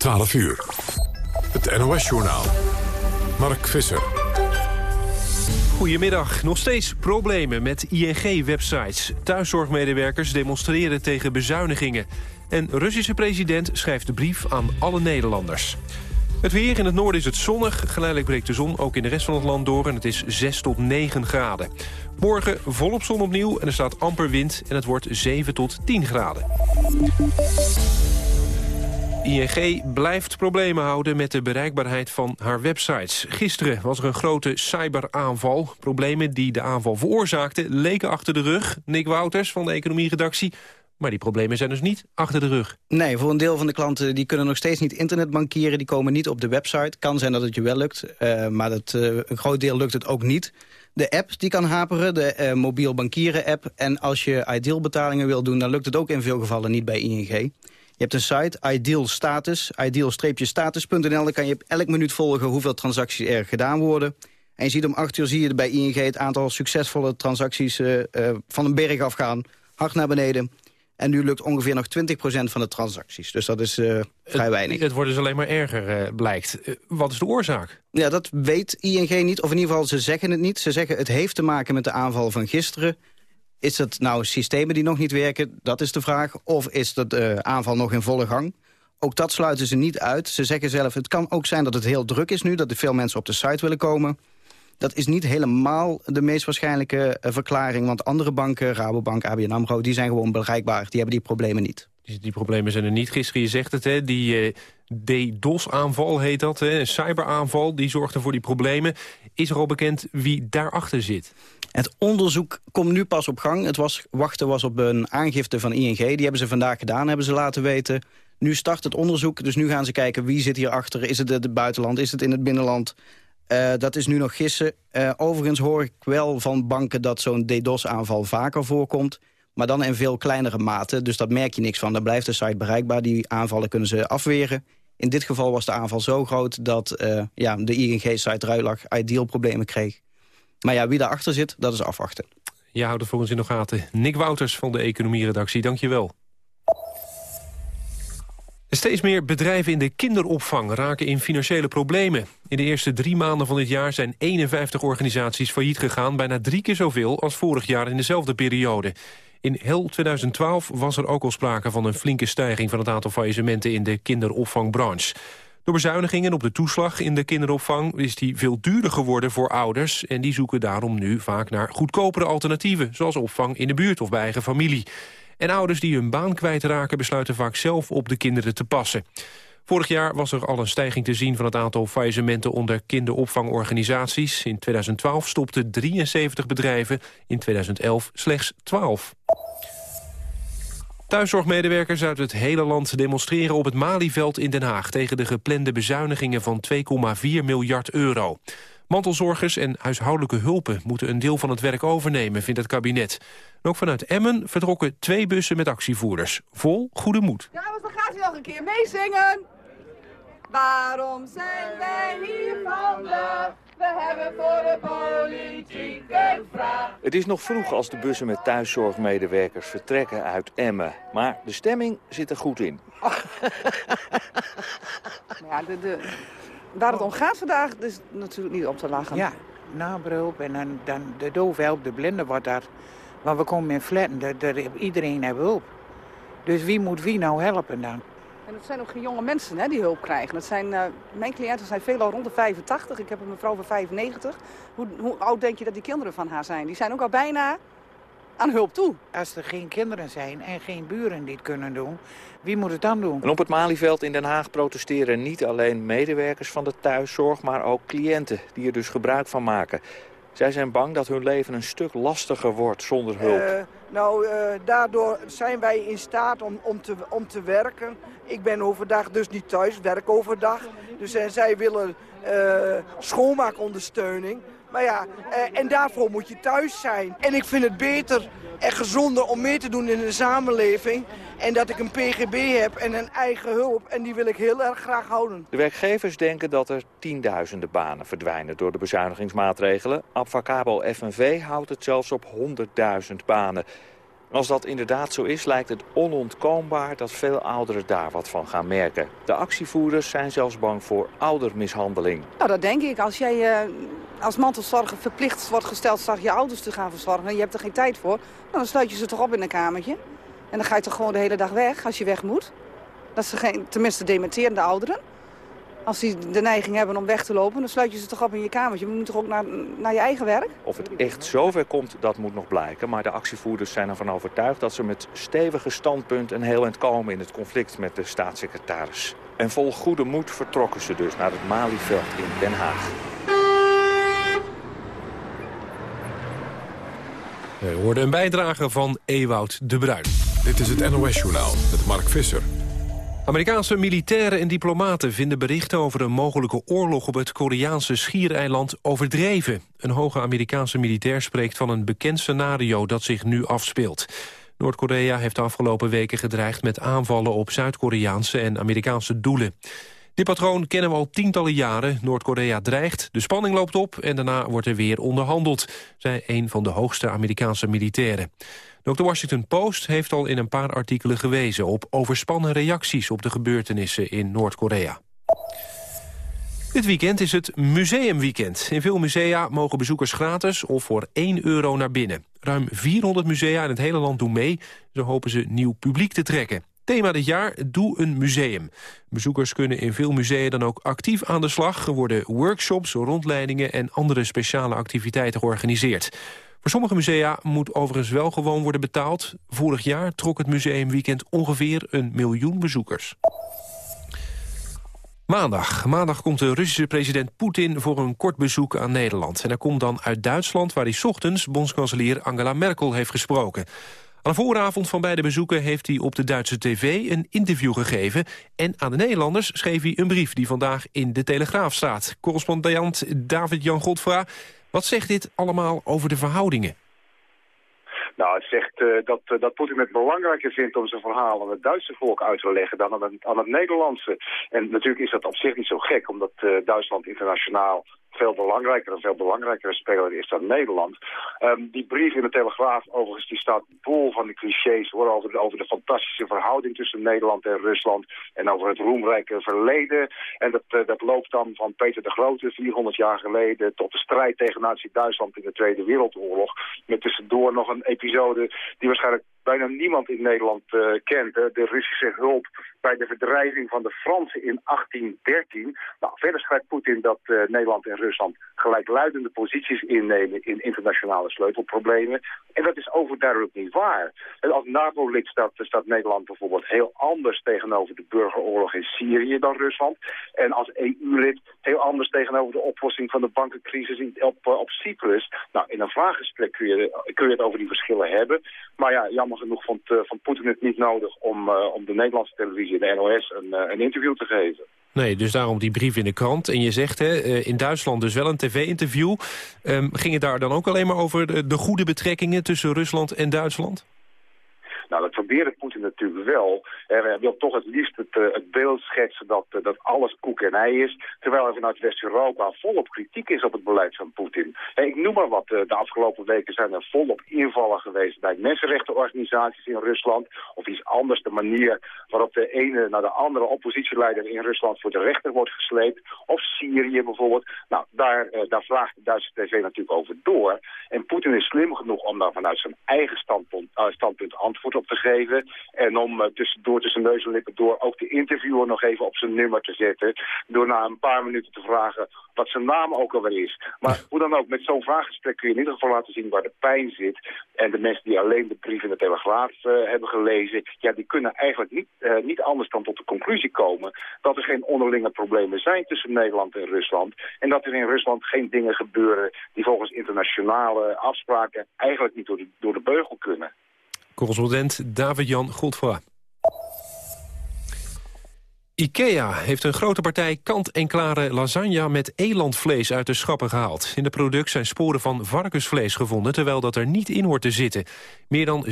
12 uur. Het NOS-journaal. Mark Visser. Goedemiddag. Nog steeds problemen met ING-websites. Thuiszorgmedewerkers demonstreren tegen bezuinigingen. En Russische president schrijft de brief aan alle Nederlanders. Het weer in het noorden is het zonnig. Geleidelijk breekt de zon ook in de rest van het land door... en het is 6 tot 9 graden. Morgen volop zon opnieuw en er staat amper wind... en het wordt 7 tot 10 graden. ING blijft problemen houden met de bereikbaarheid van haar websites. Gisteren was er een grote cyberaanval. Problemen die de aanval veroorzaakten leken achter de rug. Nick Wouters van de economieredactie. Maar die problemen zijn dus niet achter de rug. Nee, voor een deel van de klanten die kunnen nog steeds niet internetbankieren. Die komen niet op de website. Kan zijn dat het je wel lukt, uh, maar dat, uh, een groot deel lukt het ook niet. De app die kan haperen, de uh, mobiel bankieren app. En als je ideal betalingen wil doen, dan lukt het ook in veel gevallen niet bij ING. Je hebt een site, Ideal Status, ideal-status.nl. Dan kan je elk minuut volgen hoeveel transacties er gedaan worden. En je ziet om acht uur zie je bij ING het aantal succesvolle transacties uh, uh, van een berg afgaan. Hard naar beneden. En nu lukt ongeveer nog 20% van de transacties. Dus dat is uh, vrij het, weinig. Het wordt dus alleen maar erger, uh, blijkt. Uh, wat is de oorzaak? Ja, dat weet ING niet. Of in ieder geval, ze zeggen het niet. Ze zeggen het heeft te maken met de aanval van gisteren. Is het nou systemen die nog niet werken? Dat is de vraag. Of is de aanval nog in volle gang? Ook dat sluiten ze niet uit. Ze zeggen zelf, het kan ook zijn dat het heel druk is nu... dat er veel mensen op de site willen komen... Dat is niet helemaal de meest waarschijnlijke uh, verklaring. Want andere banken, Rabobank, ABN AMRO, die zijn gewoon bereikbaar. Die hebben die problemen niet. Die, die problemen zijn er niet. Gisteren, je zegt het, hè, die uh, DDoS-aanval heet dat. Hè, een cyberaanval, die zorgde voor die problemen. Is er al bekend wie daarachter zit? Het onderzoek komt nu pas op gang. Het was, wachten was op een aangifte van ING. Die hebben ze vandaag gedaan, hebben ze laten weten. Nu start het onderzoek, dus nu gaan ze kijken wie zit hierachter. Is het het buitenland, is het in het binnenland? Uh, dat is nu nog gissen. Uh, overigens hoor ik wel van banken dat zo'n DDoS-aanval vaker voorkomt. Maar dan in veel kleinere mate, dus dat merk je niks van. Dan blijft de site bereikbaar, die aanvallen kunnen ze afweren. In dit geval was de aanval zo groot dat uh, ja, de ING-site Ruilag ideal problemen kreeg. Maar ja, wie daarachter zit, dat is afwachten. Je houdt het voor ons in de gaten. Nick Wouters van de economieredactie, dank je wel. Steeds meer bedrijven in de kinderopvang raken in financiële problemen. In de eerste drie maanden van dit jaar zijn 51 organisaties failliet gegaan... bijna drie keer zoveel als vorig jaar in dezelfde periode. In heel 2012 was er ook al sprake van een flinke stijging... van het aantal faillissementen in de kinderopvangbranche. Door bezuinigingen op de toeslag in de kinderopvang... is die veel duurder geworden voor ouders... en die zoeken daarom nu vaak naar goedkopere alternatieven... zoals opvang in de buurt of bij eigen familie. En ouders die hun baan kwijtraken besluiten vaak zelf op de kinderen te passen. Vorig jaar was er al een stijging te zien van het aantal faillissementen onder kinderopvangorganisaties. In 2012 stopten 73 bedrijven, in 2011 slechts 12. Thuiszorgmedewerkers uit het hele land demonstreren op het Malieveld in Den Haag... tegen de geplande bezuinigingen van 2,4 miljard euro. Mantelzorgers en huishoudelijke hulpen moeten een deel van het werk overnemen, vindt het kabinet. En ook vanuit Emmen vertrokken twee bussen met actievoerders. Vol goede moed. Ja, maar dan gaat u nog een keer meezingen. Waarom zijn wij hier vandaag? We hebben voor de politiek een vraag. Het is nog vroeg als de bussen met thuiszorgmedewerkers vertrekken uit Emmen. Maar de stemming zit er goed in. ja, de, de, waar het om gaat vandaag is natuurlijk niet op te lachen. Ja, nabroep en dan, dan de dove helpt, de blinde wordt daar. Want we komen in flatten, iedereen heeft hulp. Dus wie moet wie nou helpen dan? En het zijn ook geen jonge mensen hè, die hulp krijgen. Dat zijn, uh, mijn cliënten zijn veelal rond de 85. Ik heb een mevrouw van 95. Hoe, hoe oud denk je dat die kinderen van haar zijn? Die zijn ook al bijna aan hulp toe. Als er geen kinderen zijn en geen buren die het kunnen doen, wie moet het dan doen? En op het Malieveld in Den Haag protesteren niet alleen medewerkers van de thuiszorg, maar ook cliënten die er dus gebruik van maken. Zij zijn bang dat hun leven een stuk lastiger wordt zonder hulp. Uh, nou, uh, daardoor zijn wij in staat om, om, te, om te werken. Ik ben overdag dus niet thuis, werk overdag. Dus en zij willen uh, schoonmaakondersteuning. Maar ja, en daarvoor moet je thuis zijn. En ik vind het beter en gezonder om mee te doen in de samenleving. En dat ik een PGB heb en een eigen hulp. En die wil ik heel erg graag houden. De werkgevers denken dat er tienduizenden banen verdwijnen door de bezuinigingsmaatregelen. Abfacabo FNV houdt het zelfs op 100.000 banen. Als dat inderdaad zo is, lijkt het onontkoombaar dat veel ouderen daar wat van gaan merken. De actievoerders zijn zelfs bang voor oudermishandeling. Nou, dat denk ik. Als jij uh, als mantelzorger verplicht wordt gesteld je ouders te gaan verzorgen... en je hebt er geen tijd voor, dan sluit je ze toch op in een kamertje. En dan ga je toch gewoon de hele dag weg als je weg moet. Dat ze geen, tenminste dementerende ouderen. Als die de neiging hebben om weg te lopen, dan sluit je ze toch op in je kamertje. Je moet toch ook naar, naar je eigen werk? Of het echt zover komt, dat moet nog blijken. Maar de actievoerders zijn ervan overtuigd dat ze met stevige standpunt een heel eind komen in het conflict met de staatssecretaris. En vol goede moed vertrokken ze dus naar het Malieveld in Den Haag. We hoorden een bijdrage van Ewoud de Bruin. Dit is het NOS-journaal met Mark Visser. Amerikaanse militairen en diplomaten vinden berichten over een mogelijke oorlog op het Koreaanse schiereiland overdreven. Een hoge Amerikaanse militair spreekt van een bekend scenario dat zich nu afspeelt. Noord-Korea heeft de afgelopen weken gedreigd met aanvallen op Zuid-Koreaanse en Amerikaanse doelen. Dit patroon kennen we al tientallen jaren. Noord-Korea dreigt, de spanning loopt op en daarna wordt er weer onderhandeld, zei een van de hoogste Amerikaanse militairen. De Washington Post heeft al in een paar artikelen gewezen... op overspannen reacties op de gebeurtenissen in Noord-Korea. Dit weekend is het museumweekend. In veel musea mogen bezoekers gratis of voor 1 euro naar binnen. Ruim 400 musea in het hele land doen mee. Zo hopen ze nieuw publiek te trekken. Thema dit jaar, Doe een museum. Bezoekers kunnen in veel musea dan ook actief aan de slag. Er worden workshops, rondleidingen en andere speciale activiteiten georganiseerd. Voor sommige musea moet overigens wel gewoon worden betaald. Vorig jaar trok het museumweekend ongeveer een miljoen bezoekers. Maandag. Maandag komt de Russische president Poetin voor een kort bezoek aan Nederland. En hij komt dan uit Duitsland, waar hij ochtends bondskanselier Angela Merkel heeft gesproken. Aan de vooravond van beide bezoeken heeft hij op de Duitse tv een interview gegeven. En aan de Nederlanders schreef hij een brief die vandaag in de Telegraaf staat. Correspondent David-Jan Godfra, wat zegt dit allemaal over de verhoudingen? Nou, het zegt uh, dat, uh, dat Poetin het belangrijker vindt om zijn verhaal aan het Duitse volk uit te leggen dan aan het, aan het Nederlandse. En natuurlijk is dat op zich niet zo gek, omdat uh, Duitsland internationaal veel belangrijker, een veel belangrijkere speler is dan Nederland. Um, die brief in de Telegraaf, overigens, die staat bol van de clichés over, de, over de fantastische verhouding tussen Nederland en Rusland en over het roemrijke verleden. En dat, uh, dat loopt dan van Peter de Grote, 400 jaar geleden, tot de strijd tegen Nazi-Duitsland in de Tweede Wereldoorlog. Met tussendoor nog een episode die waarschijnlijk bijna niemand in Nederland uh, kent. Hè? De Russische hulp bij de verdrijving van de Fransen in 1813. Nou, verder schrijft Poetin dat uh, Nederland en Rusland gelijkluidende posities innemen in internationale sleutelproblemen. En dat is overduidelijk niet waar. En als NAVO-lid staat, staat Nederland bijvoorbeeld heel anders tegenover de burgeroorlog in Syrië dan Rusland. En als EU-lid heel anders tegenover de oplossing van de bankencrisis in, op, op Cyprus. Nou, in een vraaggesprek kun je, kun je het over die verschillen hebben. Maar ja, jammer genoeg vond, uh, van Poetin het niet nodig om, uh, om de Nederlandse televisie, de NOS, een, uh, een interview te geven. Nee, dus daarom die brief in de krant. En je zegt, hè, in Duitsland dus wel een tv-interview. Um, ging het daar dan ook alleen maar over de, de goede betrekkingen tussen Rusland en Duitsland? Nou, dat probeerde Poetin natuurlijk wel. Hij wil toch het liefst het, uh, het beeld schetsen dat, uh, dat alles koek en ei is. Terwijl er vanuit West-Europa volop kritiek is op het beleid van Poetin. ik noem maar wat. Uh, de afgelopen weken zijn er volop invallen geweest bij mensenrechtenorganisaties in Rusland. Of iets anders, de manier waarop de ene naar de andere oppositieleider in Rusland voor de rechter wordt gesleept. Of Syrië bijvoorbeeld. Nou, daar, daar vraagt de Duitse tv natuurlijk over door. En Poetin is slim genoeg om daar vanuit zijn eigen standpunt, standpunt antwoord op te geven. En om uh, tussendoor tussen neus en lippen door ook de interviewer nog even op zijn nummer te zetten. Door na een paar minuten te vragen wat zijn naam ook alweer is. Maar hoe dan ook, met zo'n vraaggesprek kun je in ieder geval laten zien waar de pijn zit. En de mensen die alleen de brief in de Telegraaf uh, hebben gelezen, ja, die kunnen eigenlijk niet, uh, niet anders dan tot de conclusie komen dat er geen onderlinge problemen zijn tussen Nederland en Rusland. En dat er in Rusland geen dingen gebeuren die volgens internationale afspraken eigenlijk niet door de, door de beugel kunnen. Correspondent David-Jan Godfra. IKEA heeft een grote partij kant-en-klare lasagne met elandvlees uit de schappen gehaald. In het product zijn sporen van varkensvlees gevonden, terwijl dat er niet in hoort te zitten. Meer dan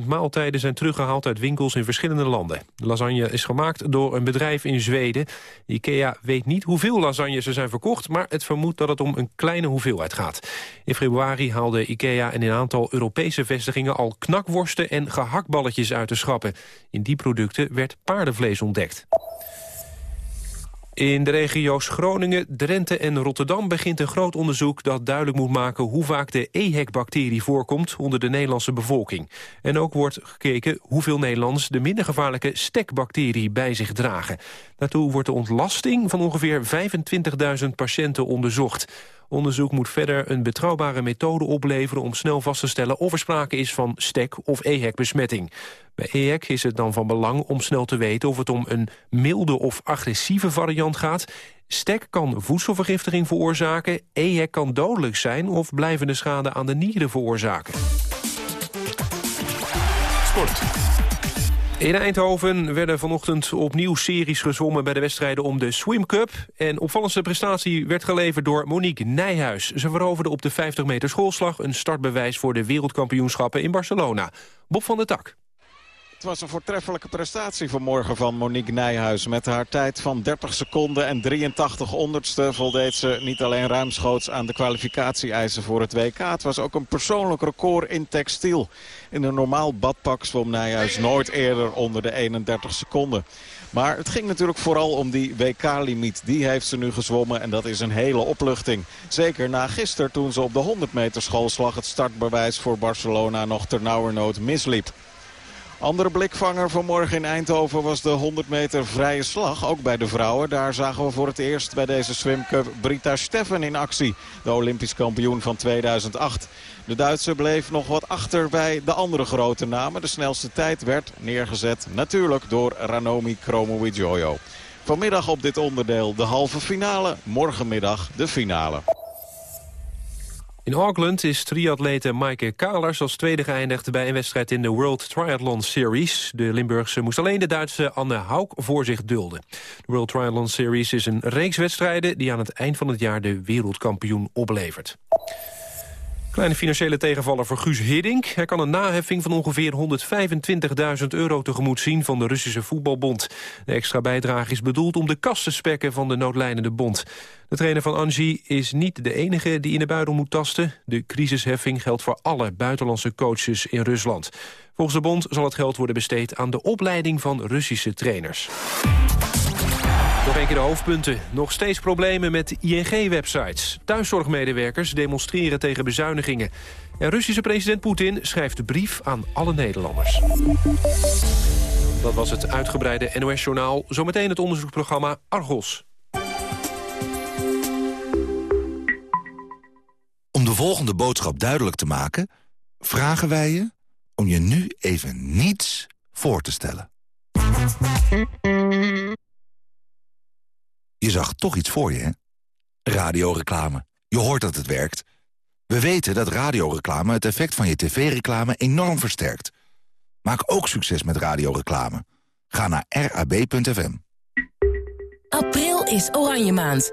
17.000 maaltijden zijn teruggehaald uit winkels in verschillende landen. De lasagne is gemaakt door een bedrijf in Zweden. IKEA weet niet hoeveel lasagnes er zijn verkocht, maar het vermoedt dat het om een kleine hoeveelheid gaat. In februari haalde IKEA in een aantal Europese vestigingen al knakworsten en gehaktballetjes uit de schappen. In die producten werd paardenvlees ontdekt. In de regio's Groningen, Drenthe en Rotterdam begint een groot onderzoek dat duidelijk moet maken hoe vaak de EHEC-bacterie voorkomt onder de Nederlandse bevolking. En ook wordt gekeken hoeveel Nederlanders de minder gevaarlijke stekbacterie bij zich dragen. Daartoe wordt de ontlasting van ongeveer 25.000 patiënten onderzocht. Onderzoek moet verder een betrouwbare methode opleveren... om snel vast te stellen of er sprake is van stek- of EHEC-besmetting. Bij EHEC is het dan van belang om snel te weten... of het om een milde of agressieve variant gaat. Stek kan voedselvergiftiging veroorzaken. EHEC kan dodelijk zijn of blijvende schade aan de nieren veroorzaken. In Eindhoven werden vanochtend opnieuw series gezwommen bij de wedstrijden om de Swim Cup. En opvallendste prestatie werd geleverd door Monique Nijhuis. Ze veroverde op de 50 meter schoolslag een startbewijs voor de wereldkampioenschappen in Barcelona. Bob van der Tak. Het was een voortreffelijke prestatie vanmorgen van Monique Nijhuis. Met haar tijd van 30 seconden en 83 honderdste voldeed ze niet alleen ruimschoots aan de kwalificatie-eisen voor het WK. Het was ook een persoonlijk record in textiel. In een normaal badpak zwom Nijhuis nooit eerder onder de 31 seconden. Maar het ging natuurlijk vooral om die WK-limiet. Die heeft ze nu gezwommen en dat is een hele opluchting. Zeker na gisteren toen ze op de 100 meter schoolslag het startbewijs voor Barcelona nog ternauwernood misliep. Andere blikvanger vanmorgen in Eindhoven was de 100 meter vrije slag. Ook bij de vrouwen. Daar zagen we voor het eerst bij deze Swim Cup Brita Steffen in actie. De Olympisch kampioen van 2008. De Duitse bleef nog wat achter bij de andere grote namen. De snelste tijd werd neergezet natuurlijk door Ranomi Kromowidjojo. Vanmiddag op dit onderdeel de halve finale. Morgenmiddag de finale. In Auckland is triatlete Maaike Kalers als tweede geëindigd... bij een wedstrijd in de World Triathlon Series. De Limburgse moest alleen de Duitse Anne Hauk voor zich dulden. De World Triathlon Series is een reeks wedstrijden... die aan het eind van het jaar de wereldkampioen oplevert. Kleine financiële tegenvaller voor Guus Hiddink. Hij kan een naheffing van ongeveer 125.000 euro tegemoet zien van de Russische voetbalbond. De extra bijdrage is bedoeld om de kas te spekken van de noodlijnende bond. De trainer van Angie is niet de enige die in de buidel moet tasten. De crisisheffing geldt voor alle buitenlandse coaches in Rusland. Volgens de bond zal het geld worden besteed aan de opleiding van Russische trainers. Nog een keer de hoofdpunten. Nog steeds problemen met ING-websites. Thuiszorgmedewerkers demonstreren tegen bezuinigingen. En Russische president Poetin schrijft de brief aan alle Nederlanders. Dat was het uitgebreide NOS-journaal. Zometeen het onderzoeksprogramma Argos. Om de volgende boodschap duidelijk te maken... vragen wij je om je nu even niets voor te stellen. Je zag toch iets voor je, hè? Radioreclame. Je hoort dat het werkt. We weten dat radioreclame het effect van je tv-reclame enorm versterkt. Maak ook succes met radioreclame. Ga naar rab.fm. April is Oranje Maand.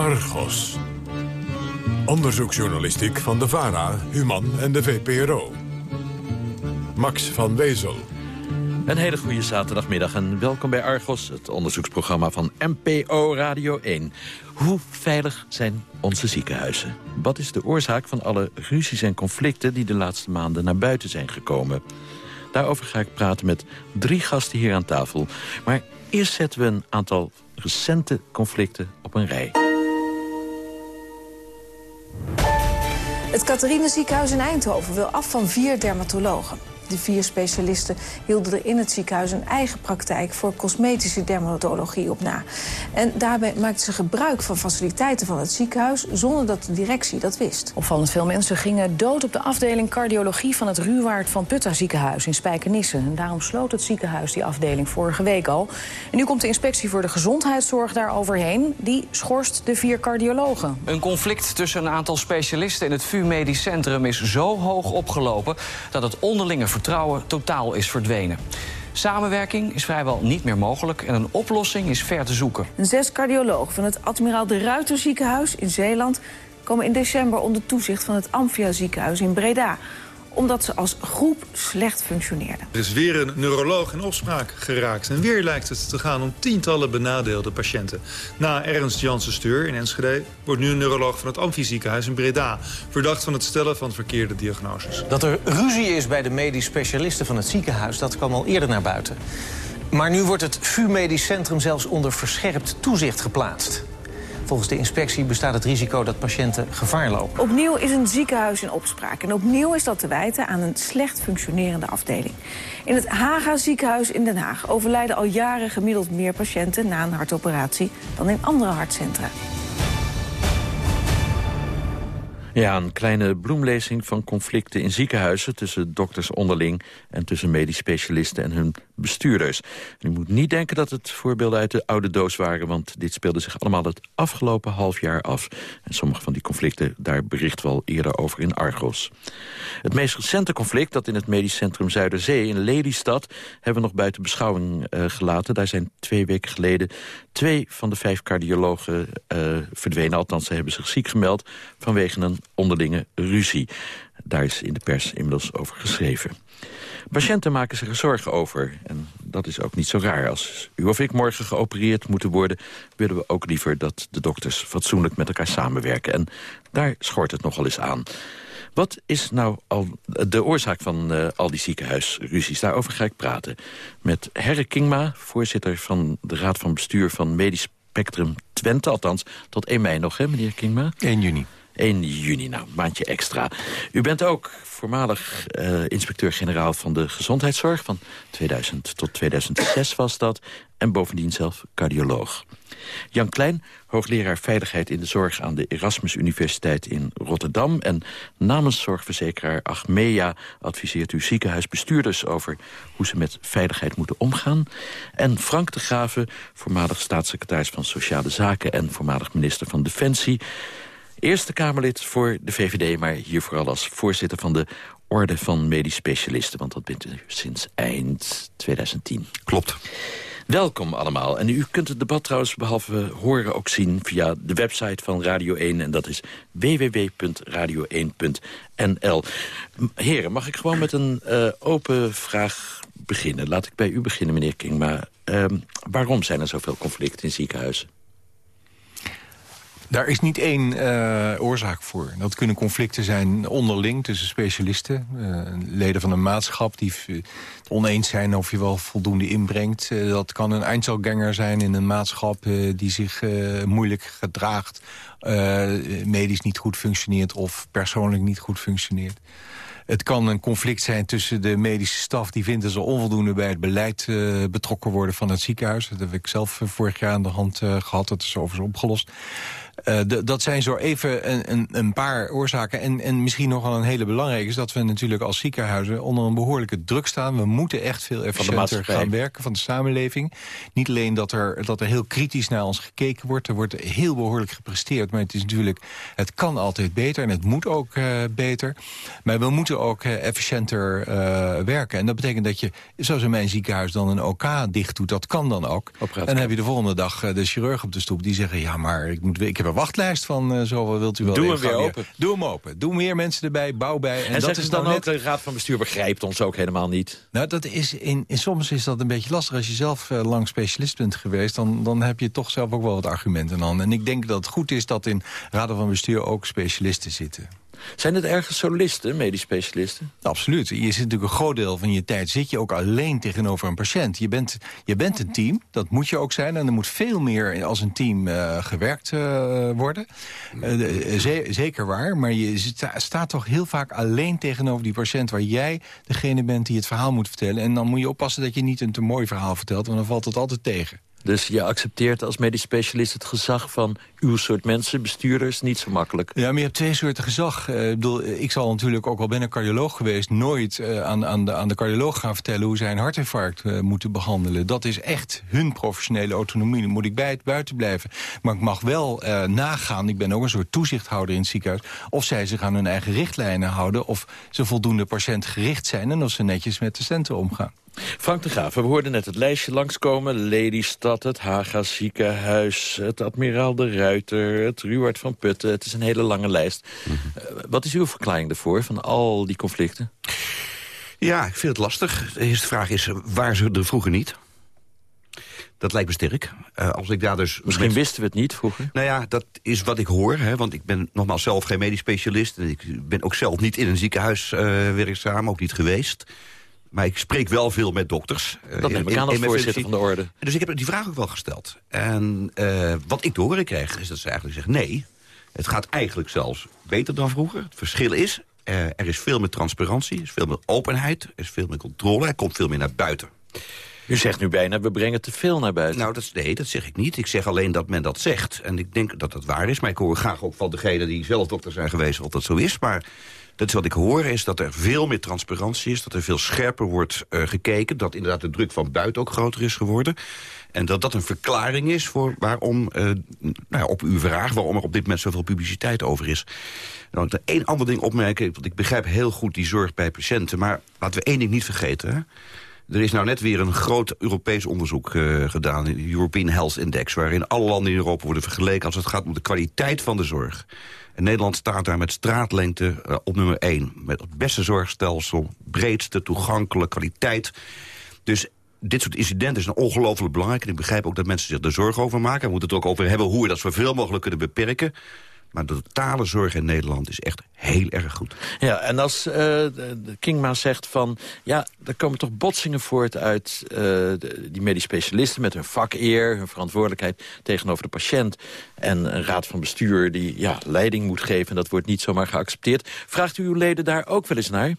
Argos. Onderzoeksjournalistiek van de VARA, Human en de VPRO. Max van Wezel. Een hele goede zaterdagmiddag en welkom bij Argos, het onderzoeksprogramma van NPO Radio 1. Hoe veilig zijn onze ziekenhuizen? Wat is de oorzaak van alle ruzies en conflicten die de laatste maanden naar buiten zijn gekomen? Daarover ga ik praten met drie gasten hier aan tafel. Maar eerst zetten we een aantal recente conflicten op een rij. Het Catharine ziekenhuis in Eindhoven wil af van vier dermatologen. De vier specialisten hielden er in het ziekenhuis een eigen praktijk voor cosmetische dermatologie op na. En daarbij maakten ze gebruik van faciliteiten van het ziekenhuis zonder dat de directie dat wist. Opvallend veel mensen gingen dood op de afdeling cardiologie van het Ruwaard van Putta ziekenhuis in Spijkenisse. En daarom sloot het ziekenhuis die afdeling vorige week al. En nu komt de inspectie voor de gezondheidszorg daar overheen. Die schorst de vier cardiologen. Een conflict tussen een aantal specialisten in het VU Medisch Centrum is zo hoog opgelopen dat het onderlinge vertrouwen totaal is verdwenen. Samenwerking is vrijwel niet meer mogelijk en een oplossing is ver te zoeken. Zes cardiologen van het Admiraal de Ruiter ziekenhuis in Zeeland... komen in december onder toezicht van het Amphia ziekenhuis in Breda omdat ze als groep slecht functioneerden. Er is weer een neuroloog in opspraak geraakt. En weer lijkt het te gaan om tientallen benadeelde patiënten. Na Ernst Janssen Steur in Enschede wordt nu een neuroloog van het Amfie-ziekenhuis in Breda... verdacht van het stellen van verkeerde diagnoses. Dat er ruzie is bij de medisch specialisten van het ziekenhuis... dat kwam al eerder naar buiten. Maar nu wordt het VU Medisch Centrum zelfs onder verscherpt toezicht geplaatst. Volgens de inspectie bestaat het risico dat patiënten gevaar lopen. Opnieuw is een ziekenhuis in opspraak. En opnieuw is dat te wijten aan een slecht functionerende afdeling. In het Haga ziekenhuis in Den Haag overlijden al jaren gemiddeld meer patiënten na een hartoperatie dan in andere hartcentra. Ja, een kleine bloemlezing van conflicten in ziekenhuizen... tussen dokters onderling en tussen medisch specialisten en hun bestuurders. En u moet niet denken dat het voorbeelden uit de oude doos waren... want dit speelde zich allemaal het afgelopen half jaar af. En sommige van die conflicten, daar berichten we al eerder over in Argos. Het meest recente conflict, dat in het medisch centrum Zuiderzee... in Lelystad, hebben we nog buiten beschouwing uh, gelaten. Daar zijn twee weken geleden twee van de vijf cardiologen uh, verdwenen. Althans, ze hebben zich ziek gemeld vanwege een onderlinge ruzie. Daar is in de pers inmiddels over geschreven. Patiënten maken zich er zorgen over. En dat is ook niet zo raar. Als u of ik morgen geopereerd moeten worden... willen we ook liever dat de dokters fatsoenlijk met elkaar samenwerken. En daar schort het nogal eens aan. Wat is nou al de oorzaak van uh, al die ziekenhuisruzies? Daarover ga ik praten met Herre Kingma, voorzitter van de Raad van Bestuur van Medisch Spectrum Twente. Althans, tot 1 mei nog, hè, meneer Kingma? 1 juni. 1 juni, nou, een maandje extra. U bent ook voormalig uh, inspecteur-generaal van de gezondheidszorg. Van 2000 tot 2006 was dat. En bovendien zelf cardioloog. Jan Klein, hoogleraar Veiligheid in de Zorg... aan de Erasmus Universiteit in Rotterdam. En namens zorgverzekeraar Achmea adviseert u ziekenhuisbestuurders... over hoe ze met veiligheid moeten omgaan. En Frank de Graven, voormalig staatssecretaris van Sociale Zaken... en voormalig minister van Defensie... Eerste Kamerlid voor de VVD, maar hier vooral als voorzitter van de Orde van Medisch Specialisten. Want dat bent u sinds eind 2010. Klopt. Welkom allemaal. En u kunt het debat trouwens behalve horen ook zien via de website van Radio 1. En dat is www.radio1.nl. Heren, mag ik gewoon met een uh, open vraag beginnen? Laat ik bij u beginnen, meneer King. Maar uh, waarom zijn er zoveel conflicten in ziekenhuizen? Daar is niet één uh, oorzaak voor. Dat kunnen conflicten zijn onderling tussen specialisten. Uh, leden van een maatschap die het oneens zijn of je wel voldoende inbrengt. Uh, dat kan een Einzelganger zijn in een maatschap die zich moeilijk gedraagt. medisch niet goed functioneert of persoonlijk niet goed functioneert. Het kan een conflict zijn tussen de medische staf... die vindt dat ze onvoldoende bij het beleid betrokken worden van het ziekenhuis. Dat heb ik zelf vorig jaar aan de hand gehad. Dat is overigens opgelost. Uh, dat zijn zo even een, een, een, paar oorzaken. En, en misschien nogal een hele belangrijke is dat we natuurlijk als ziekenhuizen onder een behoorlijke druk staan. We moeten echt veel efficiënter gaan werken van de samenleving. Niet alleen dat er, dat er heel kritisch naar ons gekeken wordt. Er wordt heel behoorlijk gepresteerd. Maar het is natuurlijk, het kan altijd beter en het moet ook uh, beter. Maar we moeten ook uh, efficiënter werken. En dat betekent dat je, zoals in mijn ziekenhuis, dan een OK dicht doet. Dat kan dan ook. En dan heb je de volgende dag de chirurg op de stoep die zeggen... ja, maar ik, moet, ik heb een wachtlijst van uh, zo wilt u wel. Doe hem weer open. Doe hem open. Doe meer mensen erbij, bouw bij. En, en dat is dan ook, net... de Raad van Bestuur begrijpt ons ook helemaal niet. Nou, dat is in, in, soms is dat een beetje lastig. Als je zelf uh, lang specialist bent geweest, dan, dan heb je toch zelf ook wel wat argumenten aan. En ik denk dat het goed is dat in Raden van Bestuur ook specialisten zitten. Zijn het ergens solisten, medisch specialisten? Absoluut. Je zit natuurlijk een groot deel van je tijd zit je ook alleen tegenover een patiënt. Je bent, je bent een team, dat moet je ook zijn. En er moet veel meer als een team uh, gewerkt uh, worden. Uh, zeker waar, maar je sta, staat toch heel vaak alleen tegenover die patiënt... waar jij degene bent die het verhaal moet vertellen. En dan moet je oppassen dat je niet een te mooi verhaal vertelt... want dan valt het altijd tegen. Dus je accepteert als medisch specialist het gezag van uw soort mensen, bestuurders, niet zo makkelijk. Ja, maar je hebt twee soorten gezag. Uh, ik, bedoel, ik zal natuurlijk, ook al ben ik cardioloog geweest... nooit uh, aan, aan, de, aan de cardioloog gaan vertellen hoe zij een hartinfarct moeten behandelen. Dat is echt hun professionele autonomie. Dan moet ik bij het buiten blijven. Maar ik mag wel nagaan, ik ben ook een soort toezichthouder in het ziekenhuis... of zij zich aan hun eigen richtlijnen houden... of ze voldoende patiëntgericht zijn... en of ze netjes met de centen omgaan. Frank de Graaf, we hoorden net het lijstje langskomen. Lelystad, het Haga ziekenhuis, het Admiraal de Ruiter... het Ruward van Putten. Het is een hele lange lijst. Mhm. Eh, wat is uw verklaring ervoor van al die conflicten? Ja, ik vind het lastig. De eerste vraag is, waar ze er vroeger niet? Dat lijkt me sterk. Uh, als ik daar dus Misschien wisten we het niet vroeger. Nou ja, dat is wat ik hoor. Hè, want ik ben nogmaals zelf geen medisch specialist. En ik ben ook zelf niet in een ziekenhuis uh, werkzaam, ook niet geweest. Maar ik spreek wel veel met dokters. Eh, dat neem ik aan als voorzitter van de orde. Dus ik heb die vraag ook wel gesteld. En uh, wat ik te horen kreeg, is dat ze eigenlijk zeggen... nee, het gaat eigenlijk zelfs beter dan vroeger. Het verschil is, uh, er is veel meer transparantie, er is veel meer openheid... er is veel meer controle, er komt veel meer naar buiten. U zegt nu bijna, we brengen te veel naar buiten. Nou, dat, nee, dat zeg ik niet. Ik zeg alleen dat men dat zegt. En ik denk dat dat waar is. Maar ik hoor graag ook van degenen die zelf dokter zijn geweest... of dat zo is. Maar dat wat ik hoor, is dat er veel meer transparantie is... dat er veel scherper wordt uh, gekeken... dat inderdaad de druk van buiten ook groter is geworden... En dat dat een verklaring is voor waarom, uh, nou ja, op uw vraag... waarom er op dit moment zoveel publiciteit over is. Nou, ik één ander ding opmerken, want ik begrijp heel goed die zorg bij patiënten... maar laten we één ding niet vergeten... Er is nou net weer een groot Europees onderzoek uh, gedaan, de European Health Index... waarin alle landen in Europa worden vergeleken als het gaat om de kwaliteit van de zorg. Nederland staat daar met straatlengte uh, op nummer 1. Met het beste zorgstelsel, breedste, toegankelijke kwaliteit. Dus dit soort incidenten zijn ongelooflijk belangrijk. En ik begrijp ook dat mensen zich er zorgen over maken. We moeten het ook over hebben hoe we dat zoveel mogelijk kunnen beperken. Maar de totale zorg in Nederland is echt heel erg goed. Ja, en als uh, Kingma zegt van... ja, er komen toch botsingen voort uit uh, de, die medisch specialisten... met hun vakeer, hun verantwoordelijkheid tegenover de patiënt... en een raad van bestuur die ja, leiding moet geven... en dat wordt niet zomaar geaccepteerd. Vraagt u uw leden daar ook wel eens naar?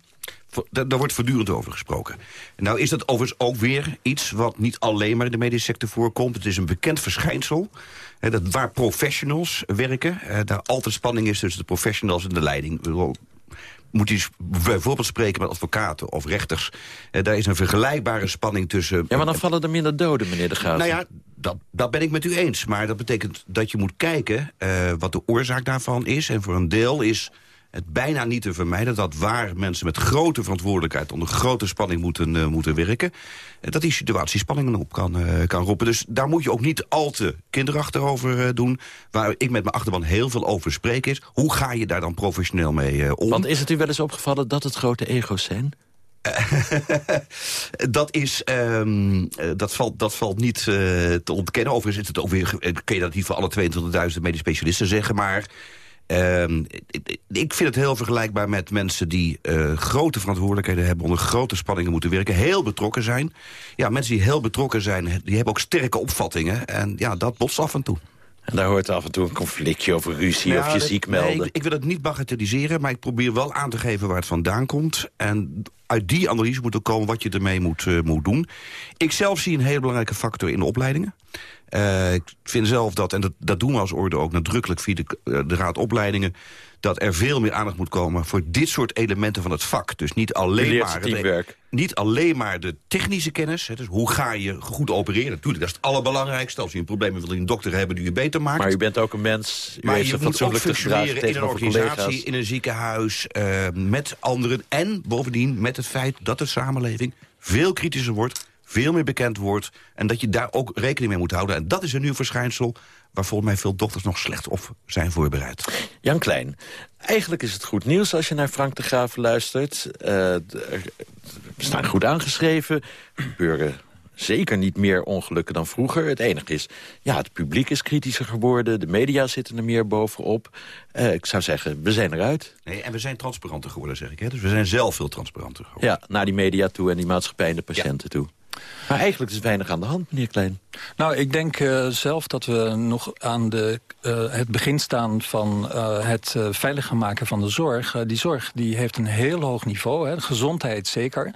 Daar wordt voortdurend over gesproken. Nou is dat overigens ook weer iets wat niet alleen maar in de medische sector voorkomt. Het is een bekend verschijnsel. Dat waar professionals werken, daar altijd spanning is tussen de professionals en de leiding. Moet je bijvoorbeeld spreken met advocaten of rechters. daar is een vergelijkbare spanning tussen... Ja, maar dan vallen er minder doden, meneer de Graaf. Nou ja, dat, dat ben ik met u eens. Maar dat betekent dat je moet kijken uh, wat de oorzaak daarvan is. En voor een deel is het bijna niet te vermijden... dat waar mensen met grote verantwoordelijkheid onder grote spanning moeten, uh, moeten werken... Uh, dat die situatie spanningen op kan, uh, kan roepen. Dus daar moet je ook niet al te kinderachtig over doen. Waar ik met mijn achterban heel veel over spreek is... hoe ga je daar dan professioneel mee om? Want is het u wel eens opgevallen dat het grote ego's zijn? dat is, um, dat, valt, dat valt niet te ontkennen. Overigens is het ook weer, kun je dat niet voor alle 22.000 medisch specialisten zeggen, maar Uh, ik vind het heel vergelijkbaar met mensen die uh, grote verantwoordelijkheden hebben... onder grote spanningen moeten werken, heel betrokken zijn. Ja, mensen die heel betrokken zijn, die hebben ook sterke opvattingen. En ja, dat botst af en toe. En daar hoort af en toe een conflictje over ruzie of je ziek melden. Nee, ik, ik, wil het niet bagatelliseren, maar ik probeer wel aan te geven waar het vandaan komt. En uit die analyse moet er komen wat je ermee moet, uh, moet doen. Ik zelf zie een hele belangrijke factor in de opleidingen. Uh, ik vind zelf dat, en dat, dat doen we als orde ook nadrukkelijk via de, uh, de Raad Opleidingen dat er veel meer aandacht moet komen voor dit soort elementen van het vak. Dus niet alleen, maar, teamwerk. Niet alleen maar de technische kennis. Hè, dus hoe ga je goed opereren? Natuurlijk, dat is het allerbelangrijkste. Als je een probleem wil, een dokter hebben die je beter maakt. Maar u bent ook een mens. U maar heeft je moet ook functioneren in een organisatie, collega's. in een ziekenhuis, uh, met anderen. En bovendien met het feit dat de samenleving veel kritischer wordt veel meer bekend wordt... en dat je daar ook rekening mee moet houden. En dat is een nieuw verschijnsel waar volgens mij veel dokters nog slecht op zijn voorbereid. Jan Klein, eigenlijk is het goed nieuws als je naar Frank de Graaf luistert. Uh, we staan goed aangeschreven, er gebeuren zeker niet meer ongelukken dan vroeger. Het enige is, ja, het publiek is kritischer geworden. De media zitten er meer bovenop. Uh, ik zou zeggen, we zijn eruit. Nee, en we zijn transparanter geworden, zeg ik. Hè? Dus we zijn zelf veel transparanter geworden. Ja, naar die media toe en die maatschappij en de patiënten toe. Maar eigenlijk is weinig aan de hand, meneer Klein. Nou, ik denk uh, zelf dat we nog aan de, uh, het begin staan van uh, het veiliger maken van de zorg. die zorg die heeft een heel hoog niveau, hè, gezondheid zeker.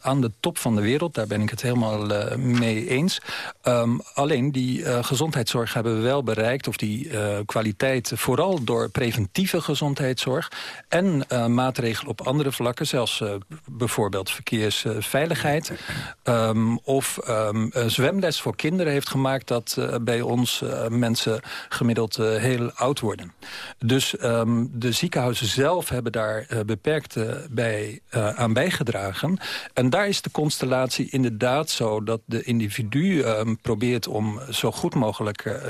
aan de top van de wereld, daar ben ik het helemaal mee eens. Um, alleen die gezondheidszorg hebben we wel bereikt, of die kwaliteit... vooral door preventieve gezondheidszorg en maatregelen op andere vlakken... zelfs bijvoorbeeld verkeersveiligheid... Um, of um, zwemles voor kinderen heeft gemaakt... dat uh, bij ons uh, mensen gemiddeld uh, heel oud worden. Dus um, de ziekenhuizen zelf hebben daar beperkt bij, aan bijgedragen. En daar is de constellatie inderdaad zo... dat de individu probeert om zo goed mogelijk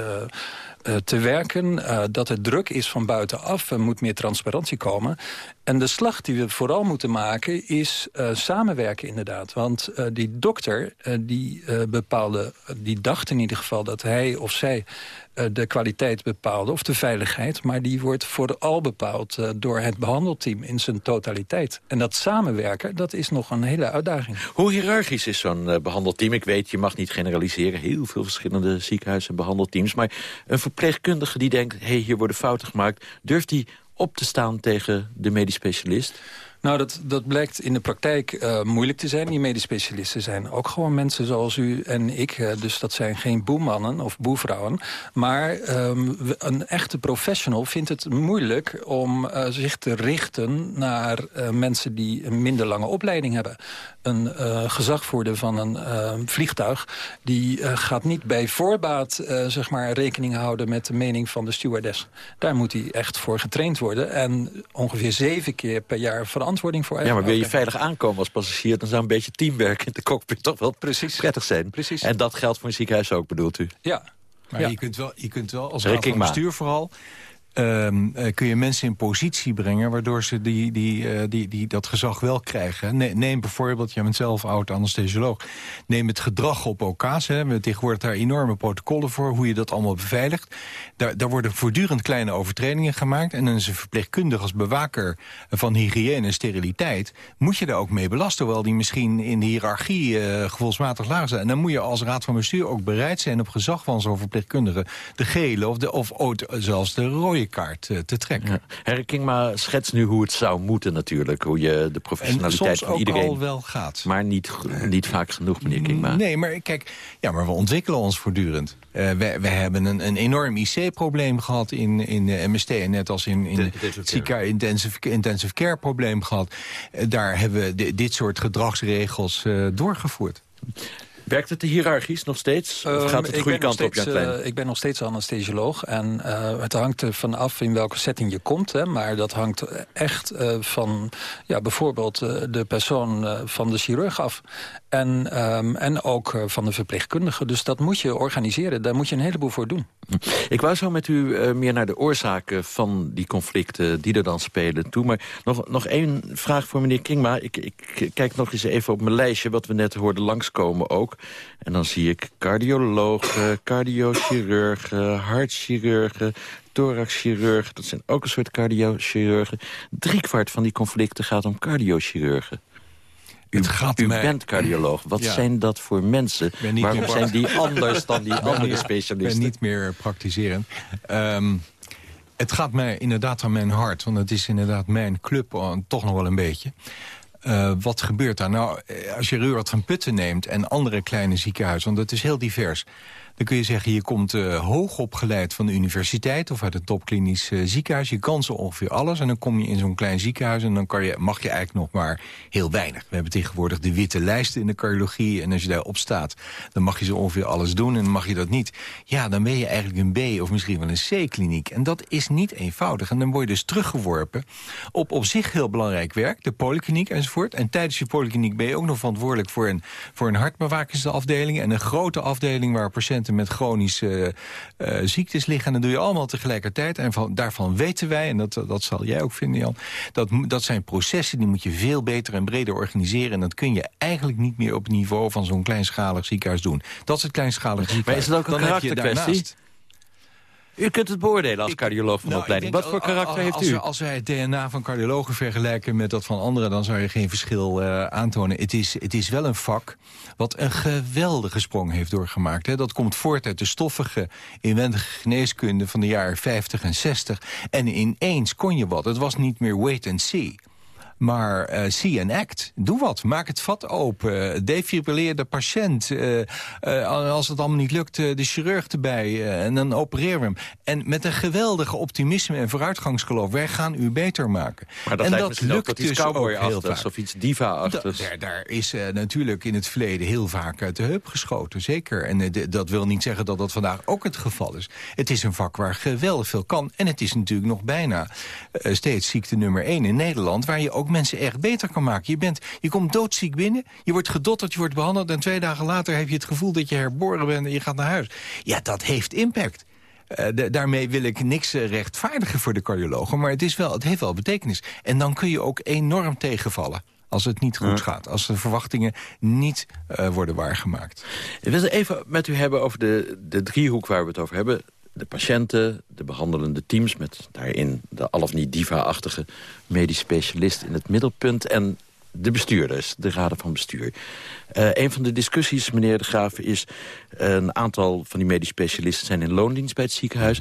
te werken. Uh, dat het druk is van buitenaf. Er moet meer transparantie komen. En de slag die we vooral moeten maken is uh, samenwerken inderdaad. Want die dokter die bepaalde, die dacht in ieder geval dat hij of zij eh, de kwaliteit bepaalde, of de veiligheid... maar die wordt vooral bepaald uh, door het behandelteam in zijn totaliteit. En dat samenwerken, dat is nog een hele uitdaging. Hoe hiërarchisch is zo'n uh, behandelteam? Ik weet, je mag niet generaliseren. Heel veel verschillende ziekenhuizen en behandelteams. Maar een verpleegkundige die denkt, hey, hier worden fouten gemaakt... durft die op te staan tegen de medisch specialist? Nou, dat, dat blijkt in de praktijk uh, moeilijk te zijn. Die medisch specialisten zijn ook gewoon mensen zoals u en ik. Dus dat zijn geen boemannen of boevrouwen. Maar um, een echte professional vindt het moeilijk om uh, zich te richten naar mensen die een minder lange opleiding hebben. Een gezagvoerder van een vliegtuig... die gaat niet bij voorbaat zeg maar rekening houden met de mening van de stewardess. Daar moet hij echt voor getraind worden. En ongeveer zeven keer per jaar veranderen voor Ja, maar wil je veilig aankomen als passagier... dan zou een beetje teamwerk in de cockpit toch wel Precies. prettig zijn. Precies. En dat geldt voor een ziekenhuis ook, bedoelt u? Ja. Maar Je, kunt wel, je kunt wel als raad van bestuur vooral Um, uh, kun je mensen in positie brengen... waardoor ze die, die, uh, die, die dat gezag wel krijgen. Ne neem bijvoorbeeld, jij bent zelf oud-anesthesioloog... neem het gedrag op OK's. Hè. We tegenwoordig daar enorme protocollen voor... hoe je dat allemaal beveiligt. Daar, daar worden voortdurend kleine overtredingen gemaakt... en dan is een verpleegkundige als bewaker van hygiëne en steriliteit... moet je daar ook mee belasten, hoewel die misschien in de hiërarchie uh, gevoelsmatig laag zijn. En dan moet je als raad van bestuur ook bereid zijn... op gezag van zo'n verpleegkundige de gele of, de, of zelfs de rode kaart eh, te trekken. Ja. Herre Kingma schetst nu hoe het zou moeten natuurlijk. Hoe je de professionaliteit van iedereen... al wel gaat. Maar niet, niet vaak genoeg, meneer Kingma. Nee, maar kijk, ja, maar we ontwikkelen ons voortdurend. Uh, we, we hebben een, een enorm IC-probleem gehad in, in de MST... net als in, in het ziekenhuis intensive, intensive care probleem gehad. Uh, daar hebben we dit soort gedragsregels uh, doorgevoerd. Werkt het hiërarchisch nog steeds? Of ehm, gaat het de goede kant steeds, op, Jan uh, ik ben nog steeds anesthesioloog. En uh, het hangt er vanaf in welke setting je komt. Hè, maar dat hangt echt uh, van ja, bijvoorbeeld de persoon van de chirurg af. En, um, en ook van de verpleegkundige. Dus dat moet je organiseren. Daar moet je een heleboel voor doen. Ik wou zo met u meer naar de oorzaken van die conflicten die er dan spelen toe. Maar nog, nog één vraag voor meneer Kingma. Ik, ik kijk nog eens even op mijn lijstje wat we net hoorden langskomen ook. En dan zie ik cardiologen, cardiochirurgen, hartchirurgen, thoraxchirurgen. Dat zijn ook een soort cardiochirurgen. Driekwart van die conflicten gaat om cardiochirurgen. U, u bent cardioloog. Wat zijn dat voor mensen? Waarom zijn die anders dan die andere specialisten? Ik ben niet meer praktiserend. Um, het gaat mij inderdaad aan mijn hart. Want het is inderdaad mijn club, oh, toch nog wel een beetje. Uh, wat gebeurt daar? Nou, eh, als je Ruurd van Putten neemt en andere kleine ziekenhuizen... want het is heel divers... Dan kun je zeggen, je komt uh, hoog opgeleid van de universiteit... of uit een topklinisch uh, ziekenhuis. Je kan zo ongeveer alles. En dan kom je in zo'n klein ziekenhuis... en dan kan je, mag je eigenlijk nog maar heel weinig. We hebben tegenwoordig de witte lijsten in de cardiologie... en als je daarop staat, dan mag je zo ongeveer alles doen... en mag je dat niet. Ja, dan ben je eigenlijk een B of misschien wel een C-kliniek. En dat is niet eenvoudig. En dan word je dus teruggeworpen op op zich heel belangrijk werk... de polykliniek enzovoort. En tijdens je polykliniek ben je ook nog verantwoordelijk... voor een, voor een hartbewakingsafdeling en een grote afdeling... waar patiënten met chronische uh, ziektes liggen. En dat doe je allemaal tegelijkertijd. En van, daarvan weten wij, en dat, dat zal jij ook vinden Jan... Dat, dat zijn processen die moet je veel beter en breder organiseren. En dat kun je eigenlijk niet meer op het niveau van zo'n kleinschalig ziekenhuis doen. Dat is het kleinschalig ziekenhuis. Maar is het ook een karakterkwestie? U kunt het beoordelen als cardioloog van de nou, opleiding. Wat voor karakter heeft als, u? Als wij het DNA van cardiologen vergelijken met dat van anderen... dan zou je geen verschil uh, aantonen. Het is, het is wel een vak wat een geweldige sprong heeft doorgemaakt. Hè. Dat komt voort uit de stoffige inwendige geneeskunde van de jaren 50 en 60. En ineens kon je wat. Het was niet meer wait and see. Maar uh, see and act. Doe wat. Maak het vat open. Defibrilleer de patiënt. Uh, uh, als het allemaal niet lukt, de chirurg erbij. en dan opereren we hem. En met een geweldige optimisme en vooruitgangsgeloof. Wij gaan u beter maken. Maar dat en dat lukt ook dus ook heel vaak. Of iets diva-achtigs. Da daar, daar, is natuurlijk in het verleden heel vaak uit de heup geschoten. Zeker. En dat wil niet zeggen dat dat vandaag ook het geval is. Het is een vak waar geweldig veel kan. En het is natuurlijk nog bijna steeds ziekte nummer één in Nederland. Waar je ook mensen echt beter kan maken. Je, bent, je komt doodziek binnen, je wordt gedotterd, je wordt behandeld... en twee dagen later heb je het gevoel dat je herboren bent en je gaat naar huis. Ja, dat heeft impact. Uh, daarmee wil ik niks uh, rechtvaardigen voor de cardiologen... maar het, is wel, het heeft wel betekenis. En dan kun je ook enorm tegenvallen als het niet goed gaat. Als de verwachtingen niet uh, worden waargemaakt. Ik wil even met u hebben over de, de driehoek waar we het over hebben de patiënten, de behandelende teams... met daarin de al of niet diva-achtige medisch specialist in het middelpunt... en de bestuurders, de raden van bestuur. Uh, een van de discussies, meneer De Graaf, is... een aantal van die medisch specialisten zijn in loondienst bij het ziekenhuis...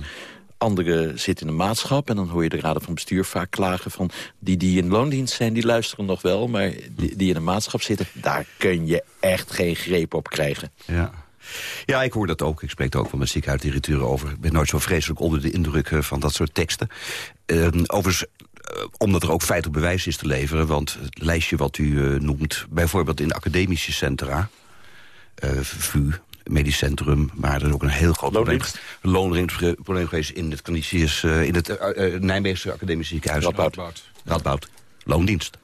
Anderen zitten in de maatschap en dan hoor je de raden van bestuur vaak klagen van... die die in loondienst zijn, die luisteren nog wel... maar die, die in de maatschap zitten, daar kun je echt geen greep op krijgen. Ja. Ja, ik hoor dat ook. Ik spreek er ook van mijn ziekenhuisdirecteuren over. Ik ben nooit zo vreselijk onder de indruk eh, van dat soort teksten. Uh, overigens, uh, omdat er ook feitelijk bewijs is te leveren... want het lijstje wat u uh, noemt, bijvoorbeeld in de academische centra... VU, medisch centrum, maar er is ook een heel groot probleem, probleem geweest in het, in het Nijmeegse academische ziekenhuis. Radboud. Radboud. Loondienst.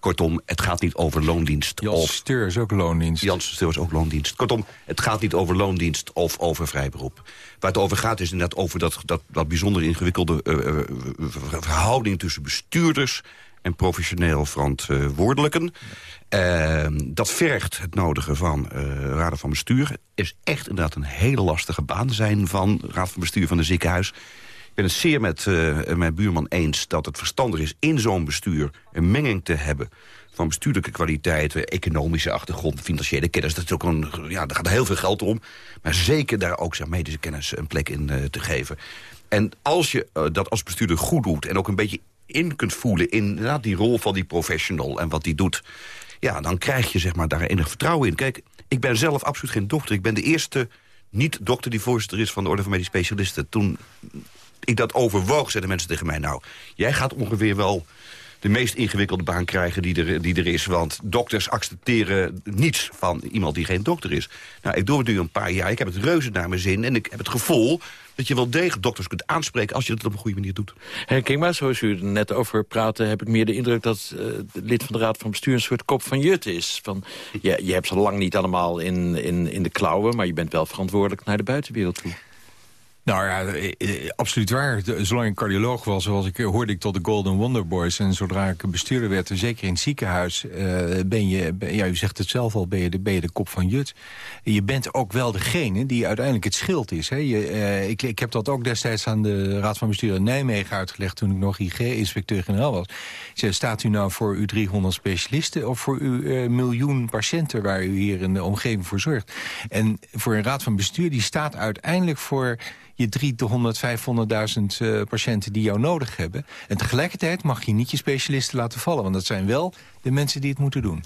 Kortom, het gaat niet over loondienst. Jans of... Steur is ook loondienst. Jans Steur is ook loondienst. Kortom, het gaat niet over loondienst of over vrijberoep. Waar het over gaat is inderdaad over dat, dat, dat bijzonder ingewikkelde uh, verhouding tussen bestuurders en professioneel verantwoordelijken. Uh, dat vergt het nodige van uh, raden van bestuur. Is echt inderdaad een hele lastige baan zijn van raad van bestuur van een ziekenhuis. Ben het zeer met uh, mijn buurman eens dat het verstandig is in zo'n bestuur een menging te hebben van bestuurlijke kwaliteiten, economische achtergrond, financiële kennis. Dat is ook een, ja, daar gaat heel veel geld om. Maar zeker daar ook zijn medische kennis een plek in uh, te geven. En als je dat als bestuurder goed doet en ook een beetje in kunt voelen in nou, die rol van die professional en wat die doet, ja, dan krijg je zeg maar, daar enig vertrouwen in. Kijk, ik ben zelf absoluut geen dokter. Ik ben de eerste niet-dokter die voorzitter is van de Orde van Medisch Specialisten. Toen ik dat overwoog, zeiden mensen tegen mij... nou, jij gaat ongeveer wel de meest ingewikkelde baan krijgen die er, die er is. Want dokters accepteren niets van iemand die geen dokter is. Nou, ik doe het nu een paar jaar. Ik heb het reuze naar mijn zin. En ik heb het gevoel dat je wel degelijk dokters kunt aanspreken... als je het op een goede manier doet. Herken maar, zoals u er net over praatte... heb ik meer de indruk dat de lid van de Raad van Bestuur... een soort kop van jut is. Van, je, je hebt ze lang niet allemaal in, in, in de klauwen... maar je bent wel verantwoordelijk naar de buitenwereld toe. Nou ja, eh, eh, absoluut waar. Zolang ik cardioloog was, zoals ik, hoorde ik tot de Golden Wonder Boys. En zodra ik bestuurder werd, zeker in het ziekenhuis... Uh, ben je, ja, u zegt het zelf al, ben je, de, ben de kop van Jut. Je bent ook wel degene die uiteindelijk het schild is. Hè. Je, ik, ik heb dat ook destijds aan de Raad van Bestuur in Nijmegen uitgelegd... toen ik nog IG-inspecteur-generaal was. Zei, staat u nou voor uw 300 specialisten... of voor uw miljoen patiënten waar u hier in de omgeving voor zorgt? En voor een Raad van Bestuur, die staat uiteindelijk voor je 300, 500.000 uh, patiënten die jou nodig hebben. En tegelijkertijd mag je niet je specialisten laten vallen. Want dat zijn wel de mensen die het moeten doen.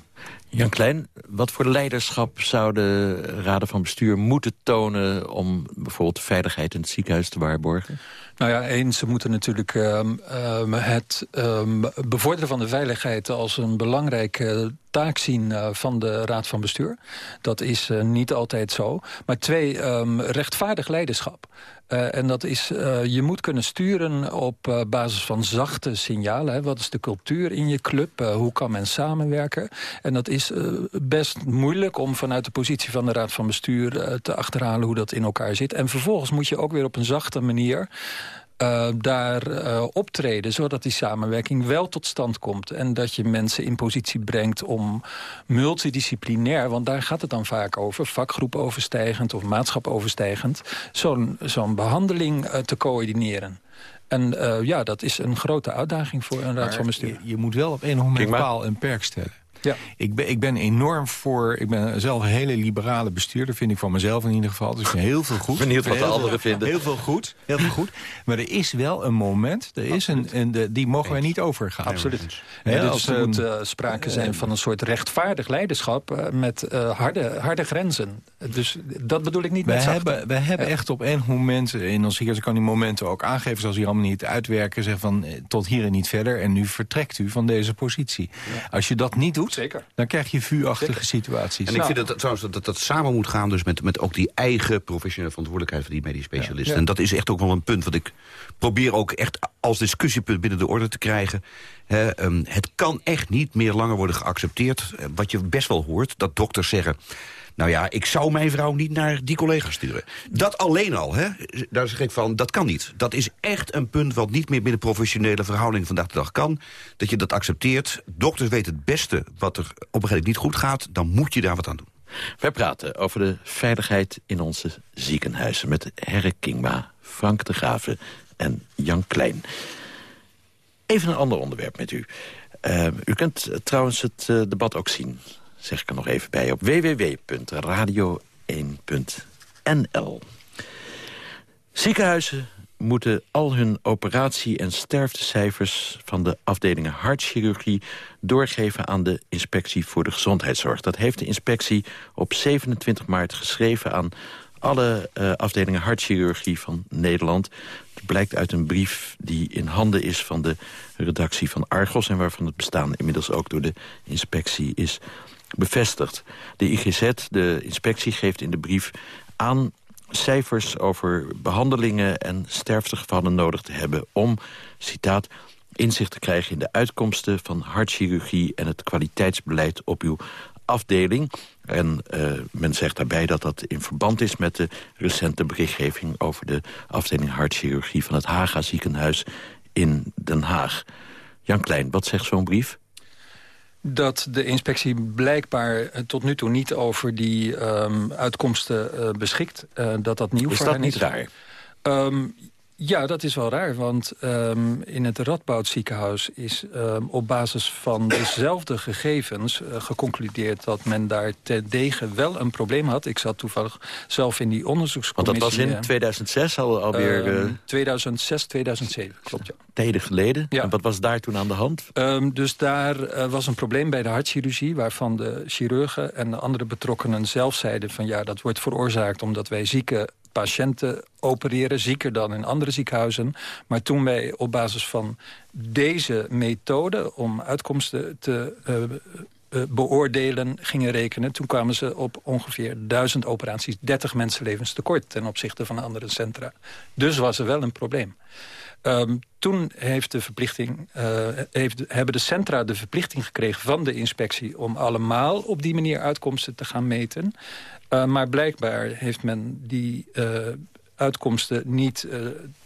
Jan Klein, wat voor leiderschap zouden raden van bestuur moeten tonen... om bijvoorbeeld de veiligheid in het ziekenhuis te waarborgen? Nou ja, eens, ze moeten natuurlijk um, um, het um, bevorderen van de veiligheid... als een belangrijke taak zien uh, van de Raad van Bestuur. Dat is uh, niet altijd zo. Maar twee, rechtvaardig leiderschap. Uh, en dat is, uh, je moet kunnen sturen op uh, basis van zachte signalen. Hè. Wat is de cultuur in je club? hoe kan men samenwerken? En dat is best moeilijk om vanuit de positie van de Raad van Bestuur... te achterhalen hoe dat in elkaar zit. En vervolgens moet je ook weer op een zachte manier uh, daar uh, optreden... zodat die samenwerking wel tot stand komt. En dat je mensen in positie brengt om multidisciplinair... want daar gaat het dan vaak over, vakgroep overstijgend... of maatschap overstijgend, zo'n zo'n behandeling uh, te coördineren. En ja, dat is een grote uitdaging voor een raad van bestuur. Je, je, moet wel op een moment paal en perk stellen. Ja. Ik, ben, ik ben enorm voor... Ik ben zelf een hele liberale bestuurder, vind ik van mezelf in ieder geval. Dus ik heel veel goed. Benieuwd wat de heel anderen vinden. Heel veel goed, heel veel goed. Maar er is wel een moment, er is een, een, de, die mogen wij niet overgaan. Absoluut. Ja, dus er moet uh, sprake zijn van een soort rechtvaardig leiderschap... Uh, met uh, harde, harde grenzen. Dus dat bedoel ik niet wij met hebben, Wij hebben echt op een moment, in ons ziekenhuis kan die momenten ook aangeven... zoals die allemaal niet uitwerken, zeg van tot hier en niet verder... en nu vertrekt u van deze positie. Ja. Als je dat niet doet, Zeker. dan krijg je vuurachtige situaties. En ik vind dat, trouwens dat, dat dat samen moet gaan dus met, met ook die eigen professionele verantwoordelijkheid van die medisch specialisten. Ja. Ja. En dat is echt ook wel een punt wat ik probeer ook echt als discussiepunt binnen de orde te krijgen. He, um, het kan echt niet meer langer worden geaccepteerd. Wat je best wel hoort, dat dokters zeggen... Nou ja, ik zou mijn vrouw niet naar die collega sturen. Dat alleen al, hè, daar zeg ik van, dat kan niet. Dat is echt een punt wat niet meer binnen professionele verhoudingen vandaag de dag kan. Dat je dat accepteert. Dokters weten het beste wat er op een gegeven moment niet goed gaat. Dan moet je daar wat aan doen. Wij praten over de veiligheid in onze ziekenhuizen... met Herre Kingma, Frank de Graven en Jan Klein. Even een ander onderwerp met u. Uh, u kunt trouwens het uh, debat ook zien, zeg ik er nog even bij... op www.radio1.nl. Ziekenhuizen moeten al hun operatie- en sterftecijfers... van de afdelingen hartchirurgie doorgeven aan de Inspectie voor de Gezondheidszorg. Dat heeft de inspectie op 27 maart geschreven aan alle uh, afdelingen hartchirurgie van Nederland. Het blijkt uit een brief die in handen is van de redactie van Argos... en waarvan het bestaan inmiddels ook door de inspectie is bevestigd. De IGZ, de inspectie, geeft in de brief aan cijfers over behandelingen en sterftegevallen nodig te hebben... om, citaat, inzicht te krijgen in de uitkomsten van hartchirurgie... en het kwaliteitsbeleid op uw afdeling. En uh, men zegt daarbij dat dat in verband is met de recente berichtgeving... over de afdeling hartchirurgie van het Haga ziekenhuis in Den Haag. Jan Klein, wat zegt zo'n brief? Dat de inspectie blijkbaar tot nu toe niet over die um, uitkomsten uh, beschikt. Uh, dat dat nieuw is voor dat hen niet is. raar? Um, ja, dat is wel raar, want um, in het Radboud ziekenhuis is um, op basis van dezelfde gegevens uh, geconcludeerd dat men daar ten degen wel een probleem had. Ik zat toevallig zelf in die onderzoekscommissie. Want dat was in 2006 al, alweer... Uh, um, 2006, 2007, klopt ja. Tijden geleden? Ja. En wat was daar toen aan de hand? Um, dus daar uh, was een probleem bij de hartchirurgie... waarvan de chirurgen en de andere betrokkenen zelf zeiden... van ja, dat wordt veroorzaakt omdat wij zieke patiënten opereren, zieker dan in andere ziekenhuizen. Maar toen wij op basis van deze methode om uitkomsten te uh, uh, beoordelen gingen rekenen... toen kwamen ze op ongeveer duizend operaties, 30 mensenlevens tekort... ten opzichte van andere centra. Dus was er wel een probleem. Um, toen heeft de verplichting, uh, heeft, hebben de centra de verplichting gekregen van de inspectie... om allemaal op die manier uitkomsten te gaan meten. Uh, maar blijkbaar heeft men die uh, uitkomsten niet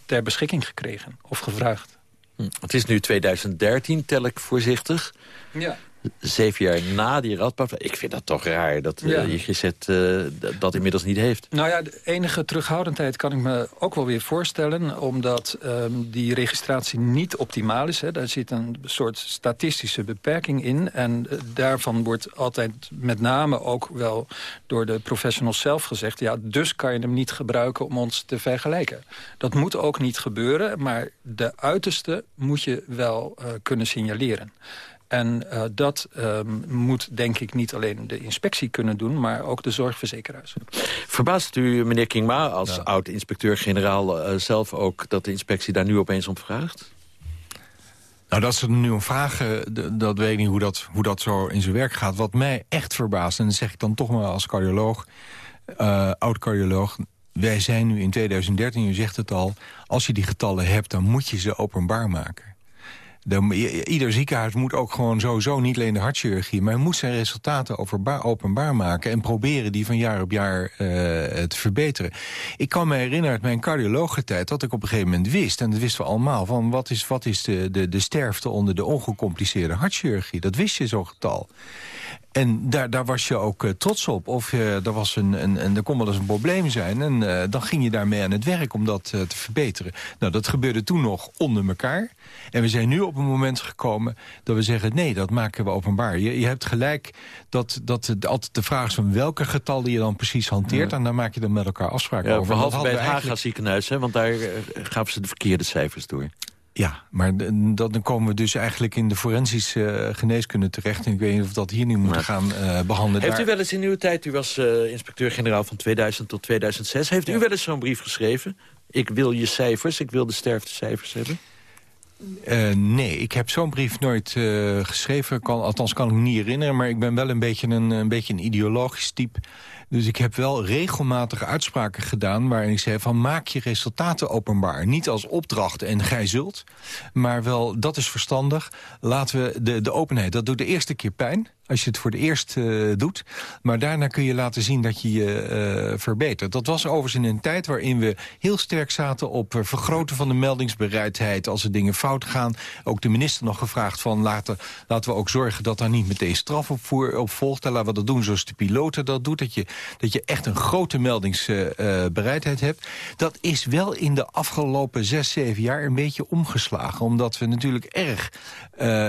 ter beschikking gekregen of gevraagd. Hm. Het is nu 2013, tel ik voorzichtig. Ja. Zeven jaar na die radboud. Ik vind dat toch raar dat ja. uh, IGZ uh, dat inmiddels niet heeft. Nou ja, de enige terughoudendheid kan ik me ook wel weer voorstellen. Omdat um, die registratie niet optimaal is. Hè. Daar zit een soort statistische beperking in. En uh, daarvan wordt altijd met name ook wel door de professionals zelf gezegd... ja, dus kan je hem niet gebruiken om ons te vergelijken. Dat moet ook niet gebeuren, maar de uiterste moet je wel kunnen signaleren. En uh, dat uh, moet denk ik niet alleen de inspectie kunnen doen... maar ook de zorgverzekeraars. Verbaast u, meneer Kingma, als ja. oud-inspecteur-generaal... Uh, zelf ook dat de inspectie daar nu opeens om vraagt? Nou, dat ze er nu om vragen, dat weet ik niet hoe dat, hoe dat zo in zijn werk gaat. Wat mij echt verbaast, en dat zeg ik dan toch maar als cardioloog... Uh, oud-cardioloog, wij zijn nu in 2013, u zegt het al... als je die getallen hebt, dan moet je ze openbaar maken. Ieder ziekenhuis moet ook gewoon sowieso niet alleen de hartchirurgie... maar moet zijn resultaten openbaar maken... en proberen die van jaar op jaar uh, te verbeteren. Ik kan me herinneren uit mijn cardiologentijd... dat ik op een gegeven moment wist, en dat wisten we allemaal... van wat is, wat is de, de, de sterfte onder de ongecompliceerde hartchirurgie. Dat wist je zo'n getal. En daar, daar was je ook uh, trots op. Of uh, er, was een, een, een, er kon wel eens een probleem zijn. En uh, dan ging je daarmee aan het werk om dat te verbeteren. Nou, dat gebeurde toen nog onder elkaar. En we zijn nu op een moment gekomen dat we zeggen... nee, dat maken we openbaar. Je, je hebt gelijk dat, dat het altijd de vraag is van welke getallen je dan precies hanteert. Ja. En daar maak je dan met elkaar afspraken ja, over. Behalve bij het eigenlijk... Haga ziekenhuis, hè, want daar gaven ze de verkeerde cijfers door. Ja, maar dan komen we dus eigenlijk in de forensische uh, geneeskunde terecht. En ik weet niet of dat hier nu moet gaan uh, behandelen. Heeft Daar... u wel eens in uw tijd, u was uh, inspecteur-generaal van 2000 tot 2006... heeft ja. u wel eens zo'n brief geschreven? Ik wil je cijfers, ik wil de sterftecijfers hebben? Uh, nee, ik heb zo'n brief nooit uh, geschreven. Kan, althans kan ik me niet herinneren. Maar ik ben wel een beetje een, een, beetje een ideologisch type. Dus ik heb wel regelmatig uitspraken gedaan... waarin ik zei van maak je resultaten openbaar. Niet als opdracht en gij zult. Maar wel, dat is verstandig. Laten we de, de openheid, dat doet de eerste keer pijn als je het voor de eerst uh, doet. Maar daarna kun je laten zien dat je je uh, verbetert. Dat was overigens in een tijd waarin we heel sterk zaten... op uh, vergroten van de meldingsbereidheid als er dingen fout gaan. Ook de minister nog gevraagd van laten, laten we ook zorgen... dat daar niet meteen straf op, op volgt. En laten we dat doen zoals de piloten dat doet. Dat je, dat je echt een grote meldingsbereidheid hebt. Dat is wel in de afgelopen zes, zeven jaar een beetje omgeslagen. Omdat we natuurlijk erg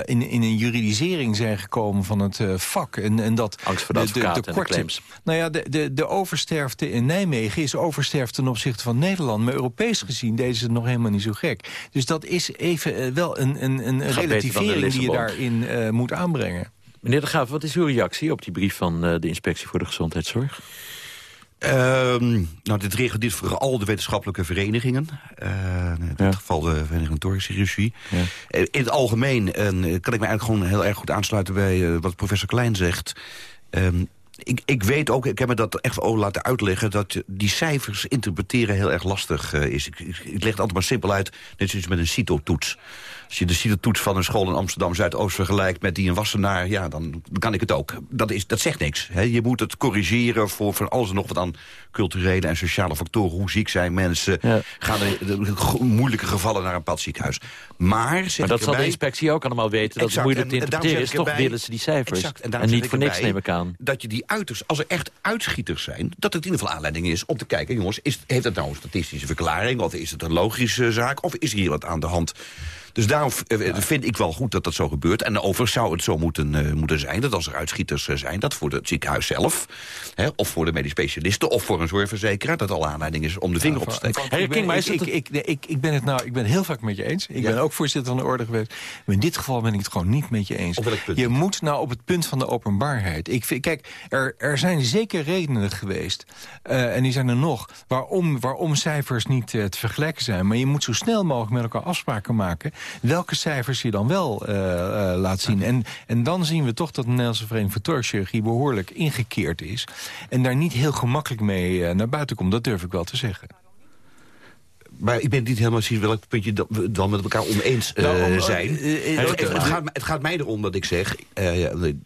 in, in een juridisering zijn gekomen van het uh, vak. En, en dat Angst voor de, de, de, de korte, claims. Nou ja, de, de, de oversterfte in Nijmegen is oversterfte ten opzichte van Nederland. Maar Europees gezien deden ze het nog helemaal niet zo gek. Dus dat is even uh, wel een, een, een relativering die je daarin moet aanbrengen. Meneer de Graaf, wat is uw reactie op die brief van de Inspectie voor de Gezondheidszorg? Um, nou, dit regelt dit voor al de wetenschappelijke verenigingen. Uh, in dit ja. geval de Vereniging Thoraxchirurgie. Ja. Uh, in het algemeen uh, kan ik me eigenlijk gewoon heel erg goed aansluiten... bij wat professor Klein zegt. Um, ik, ik weet ook, ik heb me dat echt over laten uitleggen... dat die cijfers interpreteren heel erg lastig is. Ik, ik, ik leg het altijd maar simpel uit, net zoals met een CITO-toets. Als je de CITO-toets van een school in Amsterdam-Zuidoost vergelijkt... met die in Wassenaar, ja, dan kan ik het ook. Dat, is, dat zegt niks. Hè. Je moet het corrigeren voor, voor alles en nog wat aan culturele en sociale factoren. Hoe ziek zijn mensen? Ja. Gaan er de, de, moeilijke gevallen naar een padziekenhuis? Maar, maar dat erbij, zal de inspectie ook allemaal weten. Dat het moeilijk te interpreteren is. Toch willen ze die cijfers. Exact, en, en niet voor niks neem ik aan. Dat je die uiters, als er echt uitschieters zijn... dat het in ieder geval aanleiding is om te kijken... jongens, is, heeft het nou een statistische verklaring? Of is het een logische zaak? Of is hier wat aan de hand? Dus daarom vind ik wel goed dat dat zo gebeurt. En overigens zou het zo moeten, uh, moeten zijn... dat als er uitschieters uh, zijn, dat voor het ziekenhuis zelf... Hè, of voor de medisch specialisten of voor een zorgverzekeraar... dat al aanleiding is om de vinger op te steken. Hey, King, maar ik, ik, ik, ik, ik ben het nou ik ben heel vaak met je eens. Ik ja. ben ook voorzitter van de orde geweest. Maar in dit geval ben ik het gewoon niet met je eens. Je moet nou op het punt van de openbaarheid. Ik vind, kijk, er, er zijn zeker redenen geweest... Uh, en die zijn er nog... waarom, waarom cijfers niet te vergelijken zijn. Maar je moet zo snel mogelijk met elkaar afspraken maken welke cijfers je dan wel uh, uh, laat zien. En, en dan zien we toch dat de Nederlandse Vereniging voor behoorlijk ingekeerd is. En daar niet heel gemakkelijk mee uh, naar buiten komt. Dat durf ik wel te zeggen. Maar ik ben niet helemaal precies welk puntje dat we dan met elkaar oneens nou, om, zijn. Het, het, het, gaat, het, gaat, mij erom dat ik zeg... de,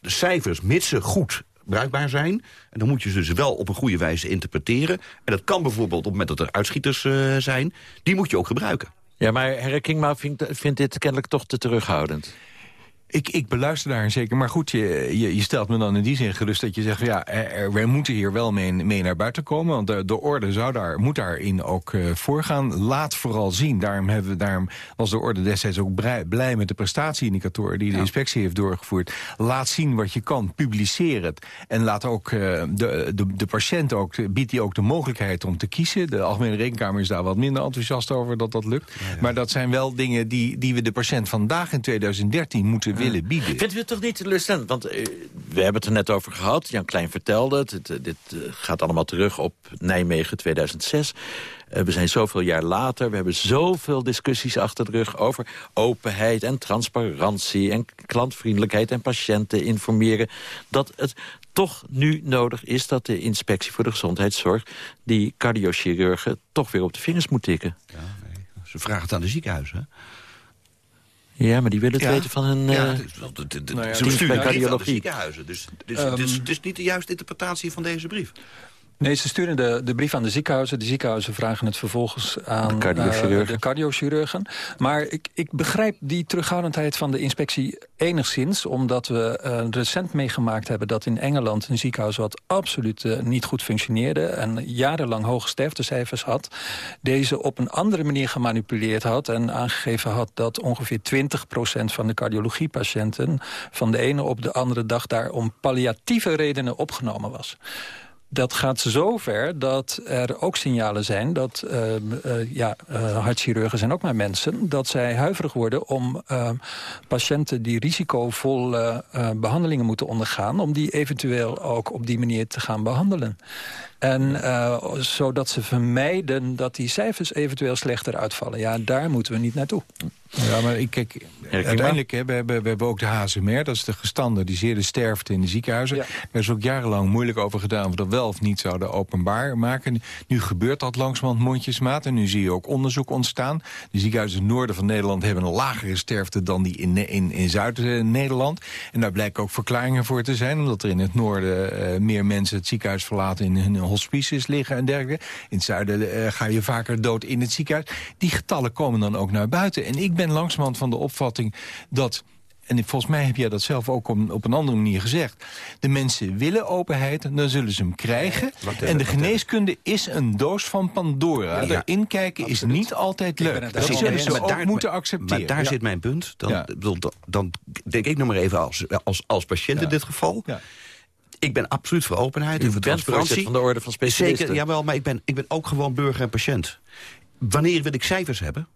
de cijfers, mits ze goed bruikbaar zijn. En dan moet je ze dus wel op een goede wijze interpreteren. En dat kan bijvoorbeeld op het moment dat er uitschieters zijn. Die moet je ook gebruiken. Ja, maar Herre Kingma vindt, vindt dit kennelijk toch te terughoudend. Ik, ik beluister daar zeker. Maar goed, je, je, je, stelt me dan in die zin gerust dat je zegt... ja, er, wij moeten hier wel mee, mee naar buiten komen. Want de, de orde zou daar, moet daarin ook uh, voorgaan. Laat vooral zien. Daarom, hebben we, daarom was de orde destijds ook blij, blij met de prestatieindicatoren... die de ja. inspectie heeft doorgevoerd. Laat zien wat je kan. Publiceer het. En laat ook uh, de, de, de patiënt ook, biedt die ook de mogelijkheid om te kiezen. De Algemene Rekenkamer is daar wat minder enthousiast over dat dat lukt. Ja, ja. Maar dat zijn wel dingen die, die we de patiënt vandaag in 2013 moeten willen bieden. Vindt u het toch niet teleurstellend? Want uh, we hebben het er net over gehad. Jan Klein vertelde het. dit uh, gaat allemaal terug op Nijmegen 2006. Uh, we zijn zoveel jaar later. We hebben zoveel discussies achter de rug over openheid en transparantie... en klantvriendelijkheid en patiënten informeren. Dat het toch nu nodig is dat de inspectie voor de gezondheidszorg... die cardiochirurgen toch weer op de vingers moet tikken. Ja, nee. Ze vragen het aan de ziekenhuizen, Ja, maar die willen het ja. weten van hun ja, uh, de, de, de, nou ja, ze besturen bij cardiologie. de ziekenhuizen. Dus, dus, Um, dus, dus niet de juiste interpretatie van deze brief. Nee, ze sturen de, de brief aan de ziekenhuizen. De ziekenhuizen vragen het vervolgens aan de cardiochirurgen. Uh, de cardiochirurgen. Maar ik, ik begrijp die terughoudendheid van de inspectie enigszins... omdat we uh, recent meegemaakt hebben dat in Engeland... een ziekenhuis wat absoluut uh, niet goed functioneerde... en jarenlang hoge sterftecijfers had... deze op een andere manier gemanipuleerd had... en aangegeven had dat ongeveer 20% van de cardiologiepatiënten... van de ene op de andere dag daar om palliatieve redenen opgenomen was dat gaat zo ver dat er ook signalen zijn... dat uh, uh, ja, uh, hartchirurgen zijn ook maar mensen... dat zij huiverig worden om patiënten die risicovolle behandelingen moeten ondergaan... om die eventueel ook op die manier te gaan behandelen. En uh, zodat ze vermijden dat die cijfers eventueel slechter uitvallen. Ja, daar moeten we niet naartoe. Ja, maar ik, kijk, uiteindelijk hè, we hebben we hebben ook de HSMR. Dat is de gestandardiseerde sterfte in de ziekenhuizen. Ja. Daar is ook jarenlang moeilijk over gedaan... of we dat wel of niet zouden openbaar maken. Nu gebeurt dat langzamerhand mondjesmaat. En nu zie je ook onderzoek ontstaan. De ziekenhuizen in het noorden van Nederland... hebben een lagere sterfte dan die in, in, in Zuid-Nederland. En daar blijken ook verklaringen voor te zijn. Omdat er in het noorden uh, meer mensen het ziekenhuis verlaten... in hun hospices liggen en dergelijke. In het zuiden uh, ga je vaker dood in het ziekenhuis. Die getallen komen dan ook naar buiten. En ik ben langzamerhand van de opvatting dat... en volgens mij heb jij dat zelf ook op, een andere manier gezegd... de mensen willen openheid, dan zullen ze hem krijgen. En de geneeskunde is een doos van Pandora. Ja, kijken is niet altijd leuk. Dat zullen ze Maar ook daar- moeten accepteren. Maar daar Ja. zit mijn punt. Dan, dan, dan denk ik nog maar even als, als, als patiënt Ja. in dit geval. Ik ben absoluut voor openheid en U voor transparantie. van de orde van specialisten. Zeker, jawel, maar ik ben, ik ben ook gewoon burger en patiënt. Wanneer wil ik cijfers hebben?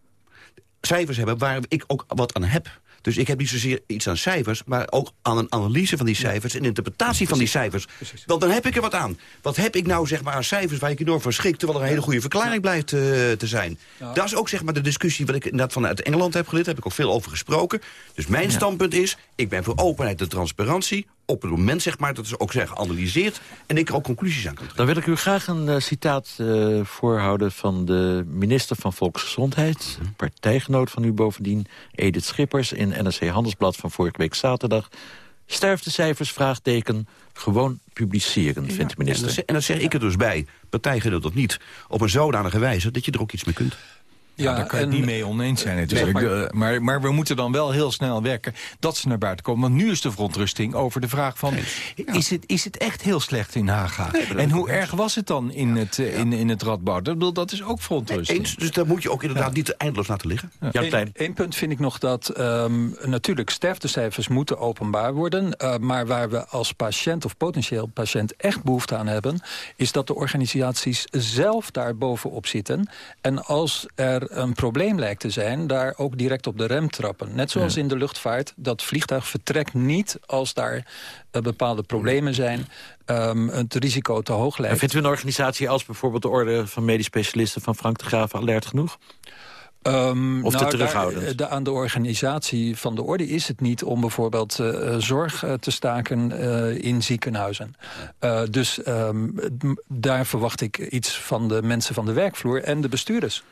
Cijfers hebben waar ik ook wat aan heb. Dus ik heb niet zozeer iets aan cijfers... maar ook aan een analyse van die cijfers... en interpretatie van die cijfers. Want dan heb ik er wat aan. Wat heb ik nou zeg maar, aan cijfers waar ik enorm van schrik... terwijl er een hele goede verklaring blijft eh, te zijn. Dat is ook zeg maar, de discussie wat ik inderdaad vanuit Engeland heb geleerd. Daar heb ik ook veel over gesproken. Dus mijn standpunt is... ik ben voor openheid en transparantie... op het moment zeg maar, dat ze ook zijn geanalyseerd... en ik er ook conclusies aan kan trekken. Dan wil ik u graag een eh, citaat eh, voorhouden van de minister van Volksgezondheid. Mhm. Partijgenoot van u bovendien, Edith Schippers... in NRC Handelsblad van vorige week zaterdag. Sterftecijfers, vraagteken, gewoon publiceren, vindt de En dat, minister. zeg- en dat zeg ik er dus bij, partijgenoot of niet... op een zodanige wijze dat je er ook iets mee kunt. Ja, daar kan je het en- niet mee oneens zijn natuurlijk. Nee, maar... maar, maar we moeten dan wel heel snel werken dat ze naar buiten komen. Want nu is de verontrusting over de vraag van... Is, het, is het echt heel slecht in Haga? en hoe erg was het dan in het, eh, in, in het Radboud? Dat, bedoel, dat is ook verontrusting. Eens, dus daar moet je ook inderdaad niet eindeloos laten liggen. Eén punt vind ik nog dat ehm, natuurlijk sterftecijfers moeten openbaar worden. eh, maar waar we als patiënt of potentieel patiënt echt behoefte aan hebben... is dat de organisaties zelf daar bovenop zitten. En als er een probleem lijkt te zijn, daar ook direct op de rem trappen. Net zoals in de luchtvaart, dat vliegtuig vertrekt niet... als daar eh, bepaalde problemen zijn, ehm, het risico te hoog En lijkt. vindt u een organisatie als bijvoorbeeld de orde van medisch specialisten... van Frank de Graaf alert genoeg? Ehm, Of te nou, terughoudend? daar- de- aan de organisatie van de orde is het niet om bijvoorbeeld eh, zorg eh, te staken eh, in ziekenhuizen. Eh, dus ehm, daar verwacht ik iets van de mensen van de werkvloer en de bestuurders.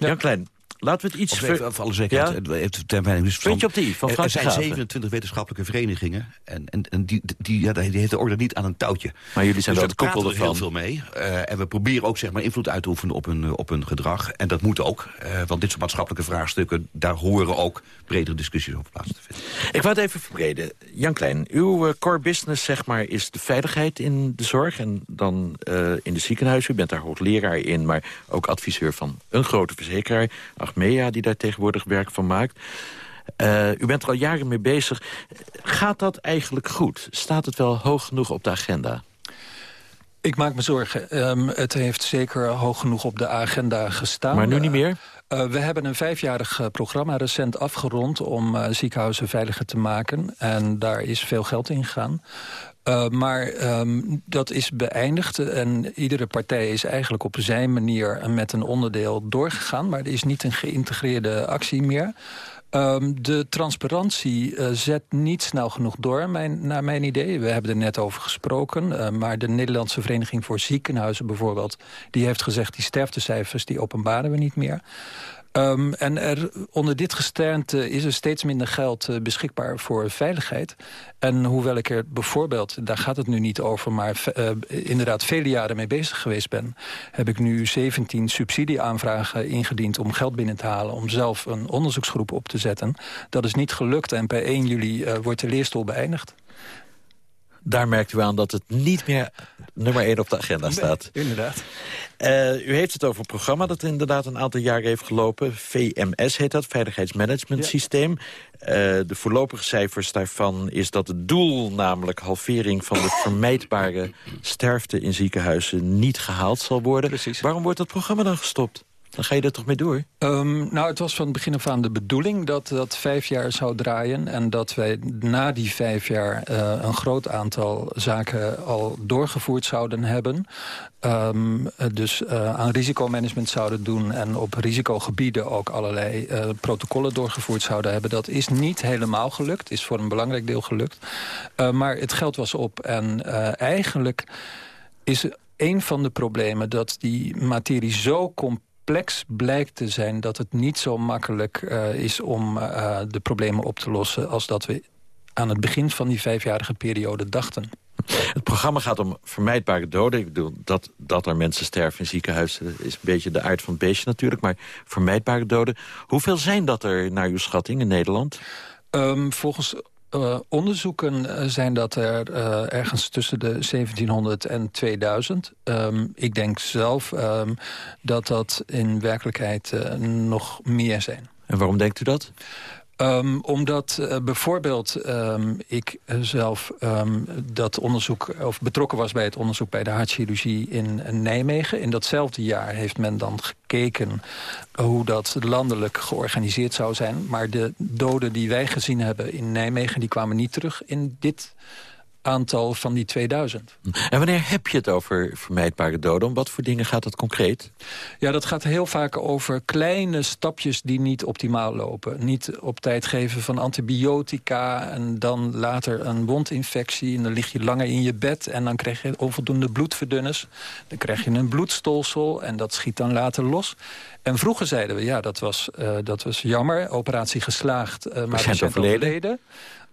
Jan Klein, laten we het iets... Of ver- alle zekerheid, Ja? het heeft ter weinig misverstand. Puntje op de i van Er- Er zijn Graaf. 27 wetenschappelijke verenigingen. En, en, en die, die, ja, die heeft de orde niet aan een touwtje. Maar jullie zijn dus wel de koepel we ervan. heel veel mee. Eh, en we proberen ook zeg maar, invloed uit te oefenen op hun, op hun gedrag. En dat moet ook. eh, want dit soort maatschappelijke vraagstukken... daar horen ook bredere discussies over plaats te vinden. Ik wou het even verbreden. Jan Klein, uw eh, core business zeg maar, is de veiligheid in de zorg... en dan eh, in de ziekenhuizen. U bent daar hoogleraar in, maar ook adviseur van een grote verzekeraar... Achmea, die daar tegenwoordig werk van maakt. Eh, u bent er al jaren mee bezig. Gaat dat eigenlijk goed? Staat het wel hoog genoeg op de agenda? Ik maak me zorgen. Ehm, het heeft zeker hoog genoeg op de agenda gestaan. Maar nu niet meer? Uh, we hebben een vijfjarig programma recent afgerond... om uh, ziekenhuizen veiliger te maken. En daar is veel geld in gegaan. Uh, maar um, dat is beëindigd en iedere partij is eigenlijk op zijn manier met een onderdeel doorgegaan. Maar er is niet een geïntegreerde actie meer. Um, de transparantie uh, zet niet snel genoeg door, mijn, naar mijn idee. We hebben er net over gesproken. Uh, maar de Nederlandse Vereniging voor Ziekenhuizen bijvoorbeeld... die heeft gezegd, die sterftecijfers die openbaren we niet meer. Um, en er, onder dit gesternte is er steeds minder geld uh, beschikbaar voor veiligheid. En hoewel ik er bijvoorbeeld, daar gaat het nu niet over... maar uh, inderdaad vele jaren mee bezig geweest ben... heb ik nu 17 subsidieaanvragen ingediend om geld binnen te halen... om zelf een onderzoeksgroep op te zetten. Dat is niet gelukt en per 1 juli uh, wordt de leerstoel beëindigd daar merkt u aan dat het niet meer nummer 1 op de agenda staat. Nee, inderdaad. Uh, u heeft het over een programma dat inderdaad een aantal jaren heeft gelopen. VMS heet dat, Veiligheidsmanagement ja. Systeem. Uh, de voorlopige cijfers daarvan is dat het doel... namelijk halvering van de vermijdbare sterfte in ziekenhuizen... niet gehaald zal worden. Precies. Waarom wordt dat programma dan gestopt? Dan ga je er toch mee door? Um, nou, het was van het begin af aan de bedoeling dat dat vijf jaar zou draaien... en dat wij na die vijf jaar uh, een groot aantal zaken al doorgevoerd zouden hebben. Um, dus uh, aan risicomanagement zouden doen... en op risicogebieden ook allerlei uh, protocollen doorgevoerd zouden hebben. Dat is niet helemaal gelukt, is voor een belangrijk deel gelukt. maar het geld was op en eigenlijk is een van de problemen... dat die materie zo complex complex blijkt te zijn dat het niet zo makkelijk uh, is om uh, de problemen op te lossen... als dat we aan het begin van die vijfjarige periode dachten. Het programma gaat om vermijdbare doden. Ik bedoel, dat, dat er mensen sterven in ziekenhuizen is een beetje de aard van het beestje natuurlijk. Maar vermijdbare doden. Hoeveel zijn dat er naar uw schatting in Nederland? Um, volgens uh, onderzoeken uh, zijn dat er uh, ergens tussen de 1700 en 2000. Um, ik denk zelf um, dat dat in werkelijkheid nog meer zijn. En waarom denkt u dat? Um, omdat uh, bijvoorbeeld um, ik zelf um, dat onderzoek, of betrokken was bij het onderzoek bij de hartchirurgie in, in Nijmegen. In datzelfde jaar heeft men dan gekeken hoe dat landelijk georganiseerd zou zijn. Maar de doden die wij gezien hebben in Nijmegen, die kwamen niet terug in dit aantal van die 2000. En wanneer heb je het over vermijdbare doden? Om wat voor dingen gaat het concreet? Ja, dat gaat heel vaak over kleine stapjes die niet optimaal lopen. Niet op tijd geven van antibiotica en dan later een wondinfectie... en dan lig je langer in je bed en dan krijg je onvoldoende bloedverdunners. Dan krijg je een bloedstolsel en dat schiet dan later los. En vroeger zeiden we, ja, dat was, uh, dat was jammer, operatie geslaagd, uh, maar patiënt overleden. overleden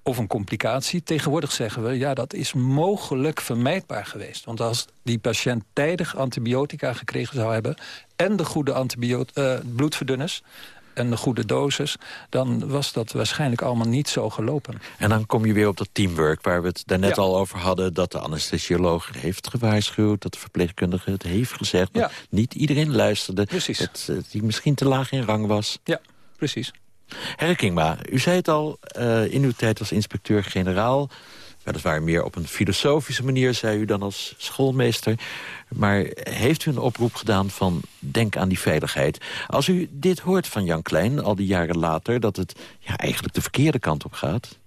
of een complicatie. Tegenwoordig zeggen we, ja, dat is mogelijk vermijdbaar geweest. Want als die patiënt tijdig antibiotica gekregen zou hebben... en de goede uh, bloedverdunners en de goede dosis... dan was dat waarschijnlijk allemaal niet zo gelopen. En dan kom je weer op dat teamwork waar we het daarnet ja. al over hadden... dat de anesthesioloog heeft gewaarschuwd, dat de verpleegkundige het heeft gezegd... Ja. niet iedereen luisterde, precies. dat uh, die misschien te laag in rang was. Ja, precies. Herre Kingma, u zei het al uh, in uw tijd als inspecteur-generaal... weliswaar meer op een filosofische manier, zei u dan als schoolmeester... maar heeft u een oproep gedaan van denk aan die veiligheid? Als u dit hoort van Jan Klein, al die jaren later... dat het ja, eigenlijk de verkeerde kant op gaat...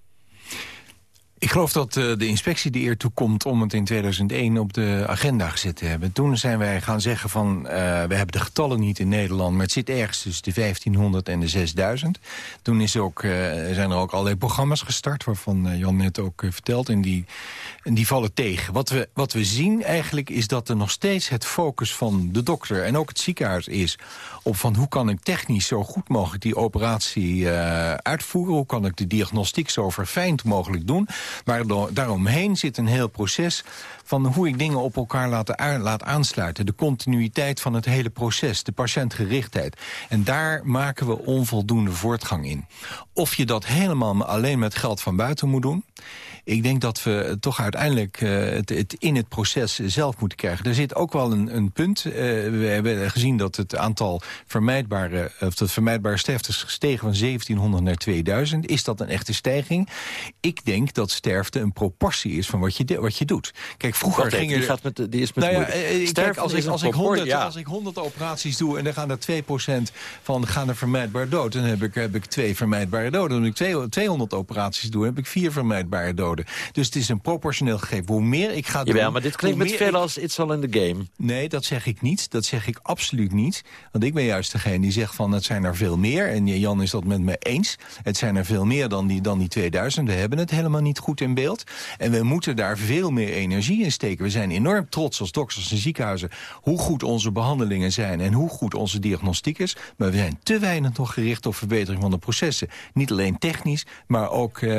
Ik geloof dat uh, de inspectie die eer toekomt om het in 2001 op de agenda gezet te hebben. Toen zijn wij gaan zeggen van, uh, we hebben de getallen niet in Nederland... maar het zit ergens tussen de 1500 en de 6000. Toen is ook, uh, zijn er ook allerlei programma's gestart... waarvan Jan net ook vertelt, en die, en die vallen tegen. Wat we, wat we zien eigenlijk is dat er nog steeds het focus van de dokter... en ook het ziekenhuis is op van hoe kan ik technisch zo goed mogelijk die operatie uitvoeren... hoe kan ik de diagnostiek zo verfijnd mogelijk doen... Maar daaromheen zit een heel proces van hoe ik dingen op elkaar laat, laat aansluiten. De continuïteit van het hele proces, de patiëntgerichtheid. En daar maken we onvoldoende voortgang in. Of je dat helemaal alleen met geld van buiten moet doen... Ik denk dat we toch uiteindelijk uh, het, het, in het proces zelf moeten krijgen. Er zit ook wel een, een punt. Uh, we hebben gezien dat het aantal vermijdbare, of de vermijdbare sterfte is gestegen van 1700 naar 2000. Is dat een echte stijging? Ik denk dat sterfte een proportie is van wat je, wat je doet. Kijk, vroeger ging er... Die, gaat met, die is met nou ja, kijk, als, ik, als, ik 100, ja. als ik 100 operaties doe en dan gaan er 2% van gaan er vermijdbaar dood... dan heb ik, heb ik twee vermijdbare doden. Als ik 200 operaties doe, heb ik vier vermijdbare doden. Dus het is een proportioneel gegeven. Hoe meer ik ga doen... Ja, maar dit klinkt met veel als it's all in the game. Nee, dat zeg ik niet. Dat zeg ik absoluut niet. Want ik ben juist degene die zegt van het zijn er veel meer. En Jan is dat met me eens. Het zijn er veel meer dan die, dan die 2000. We hebben het helemaal niet goed in beeld. En we moeten daar veel meer energie in steken. We zijn enorm trots als dokters en ziekenhuizen... hoe goed onze behandelingen zijn en hoe goed onze diagnostiek is. Maar we zijn te weinig nog gericht op verbetering van de processen. Niet alleen technisch, maar ook uh,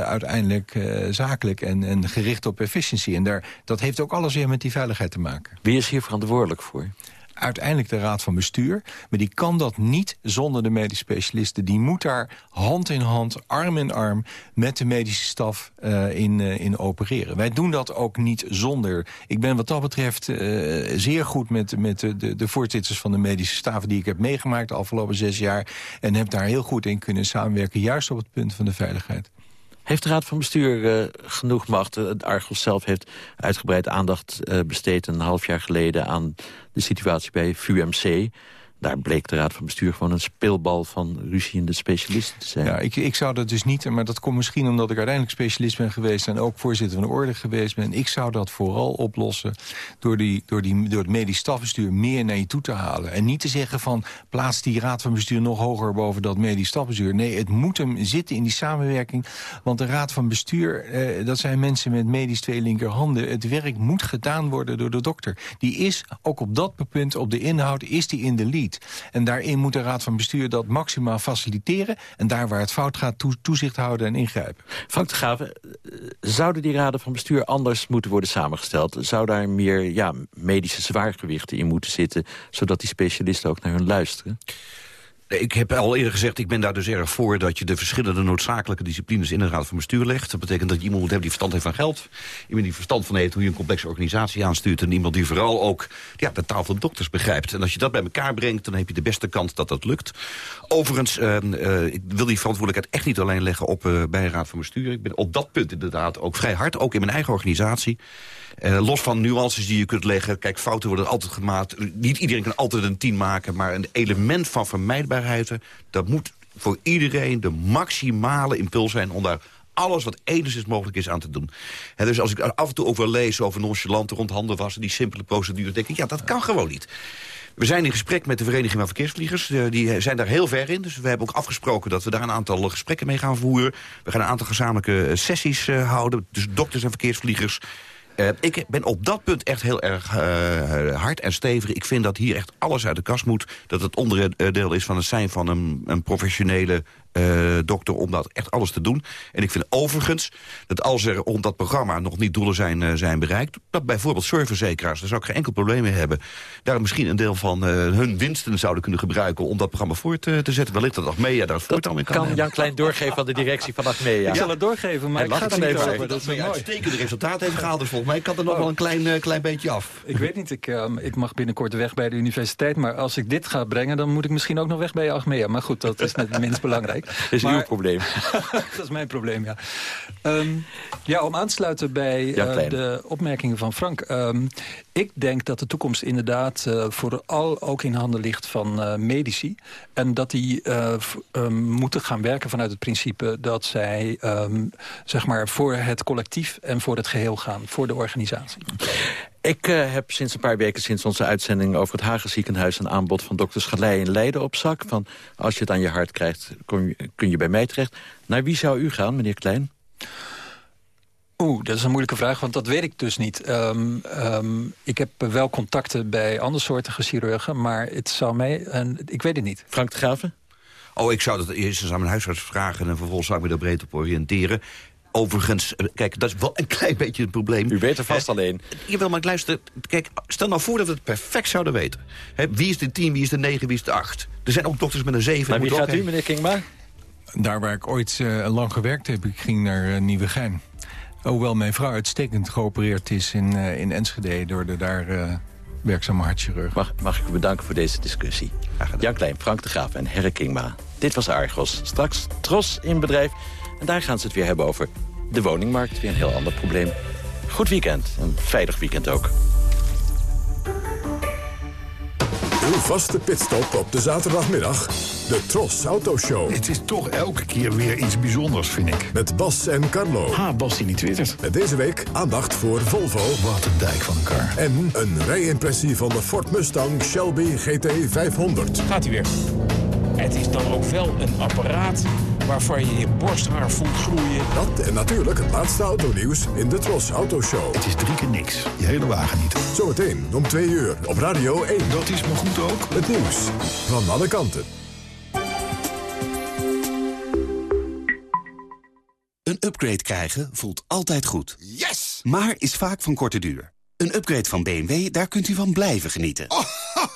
uiteindelijk uh, zakelijk en, en gericht op efficiëntie. En daar, dat heeft ook alles weer met die veiligheid te maken. Wie is hier verantwoordelijk voor? uiteindelijk de raad van bestuur. Maar die kan dat niet zonder de medische specialisten. Die moet daar hand in hand, arm in arm... met de medische staf uh, in, uh, in opereren. Wij doen dat ook niet zonder. Ik ben wat dat betreft uh, zeer goed met, met de, de, de voorzitters van de medische staven... die ik heb meegemaakt de afgelopen zes jaar. En heb daar heel goed in kunnen samenwerken... juist op het punt van de veiligheid. Heeft de Raad van Bestuur uh, genoeg macht? Het Argos zelf heeft uitgebreid aandacht uh, besteed... een half jaar geleden aan de situatie bij VUMC daar bleek de Raad van Bestuur gewoon een speelbal van ruziende specialisten te zijn. Ja, ik, ik zou dat dus niet, maar dat komt misschien omdat ik uiteindelijk specialist ben geweest... en ook voorzitter van de orde geweest ben. Ik zou dat vooral oplossen door, die, door, die, door het medisch stafbestuur meer naar je toe te halen. En niet te zeggen van plaats die Raad van Bestuur nog hoger boven dat medisch stafbestuur. Nee, het moet hem zitten in die samenwerking. Want de Raad van Bestuur, eh, dat zijn mensen met medisch twee linkerhanden. Het werk moet gedaan worden door de dokter. Die is ook op dat punt, op de inhoud, is die in de lead. En daarin moet de Raad van Bestuur dat maximaal faciliteren. En daar waar het fout gaat, toezicht houden en ingrijpen. Frank de Graven, eh, zouden die raden van bestuur anders moeten worden samengesteld? Zou daar meer ja, medische zwaargewichten in moeten zitten... zodat die specialisten ook naar hun luisteren? Ik heb al eerder gezegd, ik ben daar dus erg voor... dat je de verschillende noodzakelijke disciplines in de Raad van Bestuur legt. Dat betekent dat je iemand moet hebben die verstand heeft van geld. Iemand die verstand van heeft hoe je een complexe organisatie aanstuurt. En iemand die vooral ook ja, de taal van dokters begrijpt. En als je dat bij elkaar brengt, dan heb je de beste kans dat dat lukt. Overigens, uh, uh, ik wil die verantwoordelijkheid echt niet alleen leggen op uh, bij de Raad van Bestuur. Ik ben op dat punt inderdaad ook vrij hard, ook in mijn eigen organisatie... Uh, los van nuances die je kunt leggen. Kijk, fouten worden altijd gemaakt. Niet iedereen kan altijd een 10 maken. Maar een element van vermijdbaarheid... dat moet voor iedereen de maximale impuls zijn... om daar alles wat enigszins mogelijk is aan te doen. En dus als ik af en toe ook wel lees over nonchalante rondhanden wassen... die simpele procedures, denk ik, ja, dat kan gewoon niet. We zijn in gesprek met de Vereniging van Verkeersvliegers. Uh, die zijn daar heel ver in. Dus we hebben ook afgesproken dat we daar een aantal gesprekken mee gaan voeren. We gaan een aantal gezamenlijke sessies uh, houden. Dus dokters en verkeersvliegers uh, ik ben op dat punt echt heel erg uh, hard en stevig. Ik vind dat hier echt alles uit de kast moet. Dat het onderdeel is van het zijn van een, een professionele uh, dokter om dat echt alles te doen. En ik vind overigens dat als er om dat programma nog niet doelen zijn, uh, zijn bereikt... dat bijvoorbeeld zorgverzekeraars, daar zou ik geen enkel probleem mee hebben... daar misschien een deel van uh, hun winsten zouden kunnen gebruiken... om dat programma voor te, te zetten. Wellicht dat Achmea daar voortaan in kan kan Jan Klein doorgeven aan de directie van Achmea. Ik zal het doorgeven, maar ik ga het niet over. Dat is een uitstekende resultaat heeft gehaald. Dus volgens mij kan er nog oh. wel een klein, klein beetje af. Ik weet niet, ik, uh, ik mag binnenkort weg bij de universiteit... maar als ik dit ga brengen, dan moet ik misschien ook nog weg bij Achmea. Maar goed, dat is net minst belangrijk. is maar, uw probleem. dat is mijn probleem, ja. Um, ja, om aan te sluiten bij uh, de opmerkingen van Frank. Um, ik denk dat de toekomst inderdaad uh, vooral ook in handen ligt van uh, medici. En dat die moeten gaan werken vanuit het principe dat zij zeg maar voor het collectief en voor het geheel gaan. Voor de organisatie. Ik uh, heb sinds een paar weken, sinds onze uitzending over het Hagen ziekenhuis... een aanbod van dokter Schalei in Leiden op zak. Van als je het aan je hart krijgt, kun je, kun je bij mij terecht. Naar wie zou u gaan, meneer Klein? Oeh, dat is een moeilijke vraag, want dat weet ik dus niet. Um, um, ik heb wel contacten bij andere soorten chirurgen... maar het zou mij... En, ik weet het niet. Frank de Graven? Oh, ik zou dat eerst eens aan mijn huisarts vragen... en vervolgens zou ik me er breed op oriënteren. Overigens, eh, kijk, dat is wel een klein beetje het probleem. U weet er vast alleen. Jawel, maar ik luister. Kijk, stel nou voor dat we het perfect zouden weten. He, wie is de 10, wie is de 9, wie is de 8? Er zijn ook dokters met een 7. Maar wie gaat u, meneer Kingma? daar waar ik ooit uh, lang gewerkt heb, ik ging naar uh, Nieuwegein. Hoewel mijn vrouw uitstekend geopereerd is in, uh, in Enschede... door de daar werkzame hartchirurg. Mag, mag ik u bedanken voor deze discussie. Jan Klein, Frank de Graaf en Herre Kingma. Dit was Argos. Straks Tros in bedrijf. En daar gaan ze het weer hebben over de woningmarkt. Weer een heel ander probleem. Goed weekend. Een veilig weekend ook. Uw vaste pitstop op de zaterdagmiddag. De Tros Auto Show. Het is toch elke keer weer iets bijzonders, vind ik. Met Bas en Carlo. Ha, Bas die niet twittert. Met deze week aandacht voor Volvo. Wat een dijk van elkaar. En een rijimpressie van de Ford Mustang Shelby GT 500. Gaat hij weer. Het is dan ook wel een apparaat waarvan je je borsthaar voelt groeien. Dat en natuurlijk het laatste autonieuws in de Tros Autoshow. Het is drie keer niks. Je hele wagen niet. Zometeen om twee uur op Radio 1. Dat is me goed ook. Het nieuws van alle kanten. Een upgrade krijgen voelt altijd goed. Yes! Maar is vaak van korte duur. Een upgrade van BMW, daar kunt u van blijven genieten. Oh,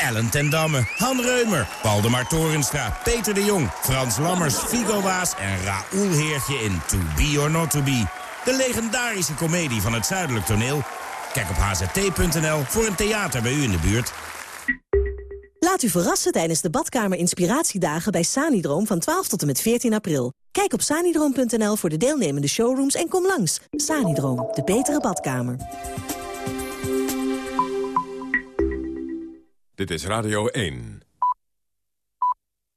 Ellen ten Damme, Han Reumer, Waldemar Torenstra, Peter de Jong... Frans Lammers, Figo Waas en Raoul Heertje in To Be or Not To Be. De legendarische komedie van het Zuidelijk Toneel. Kijk op hzt.nl voor een theater bij u in de buurt. Laat u verrassen tijdens de Badkamer Inspiratiedagen bij Sanidroom van 12 tot en met 14 april. Kijk op sanidroom.nl voor de deelnemende showrooms en kom langs. Sanidroom, de betere badkamer. Dit is Radio 1.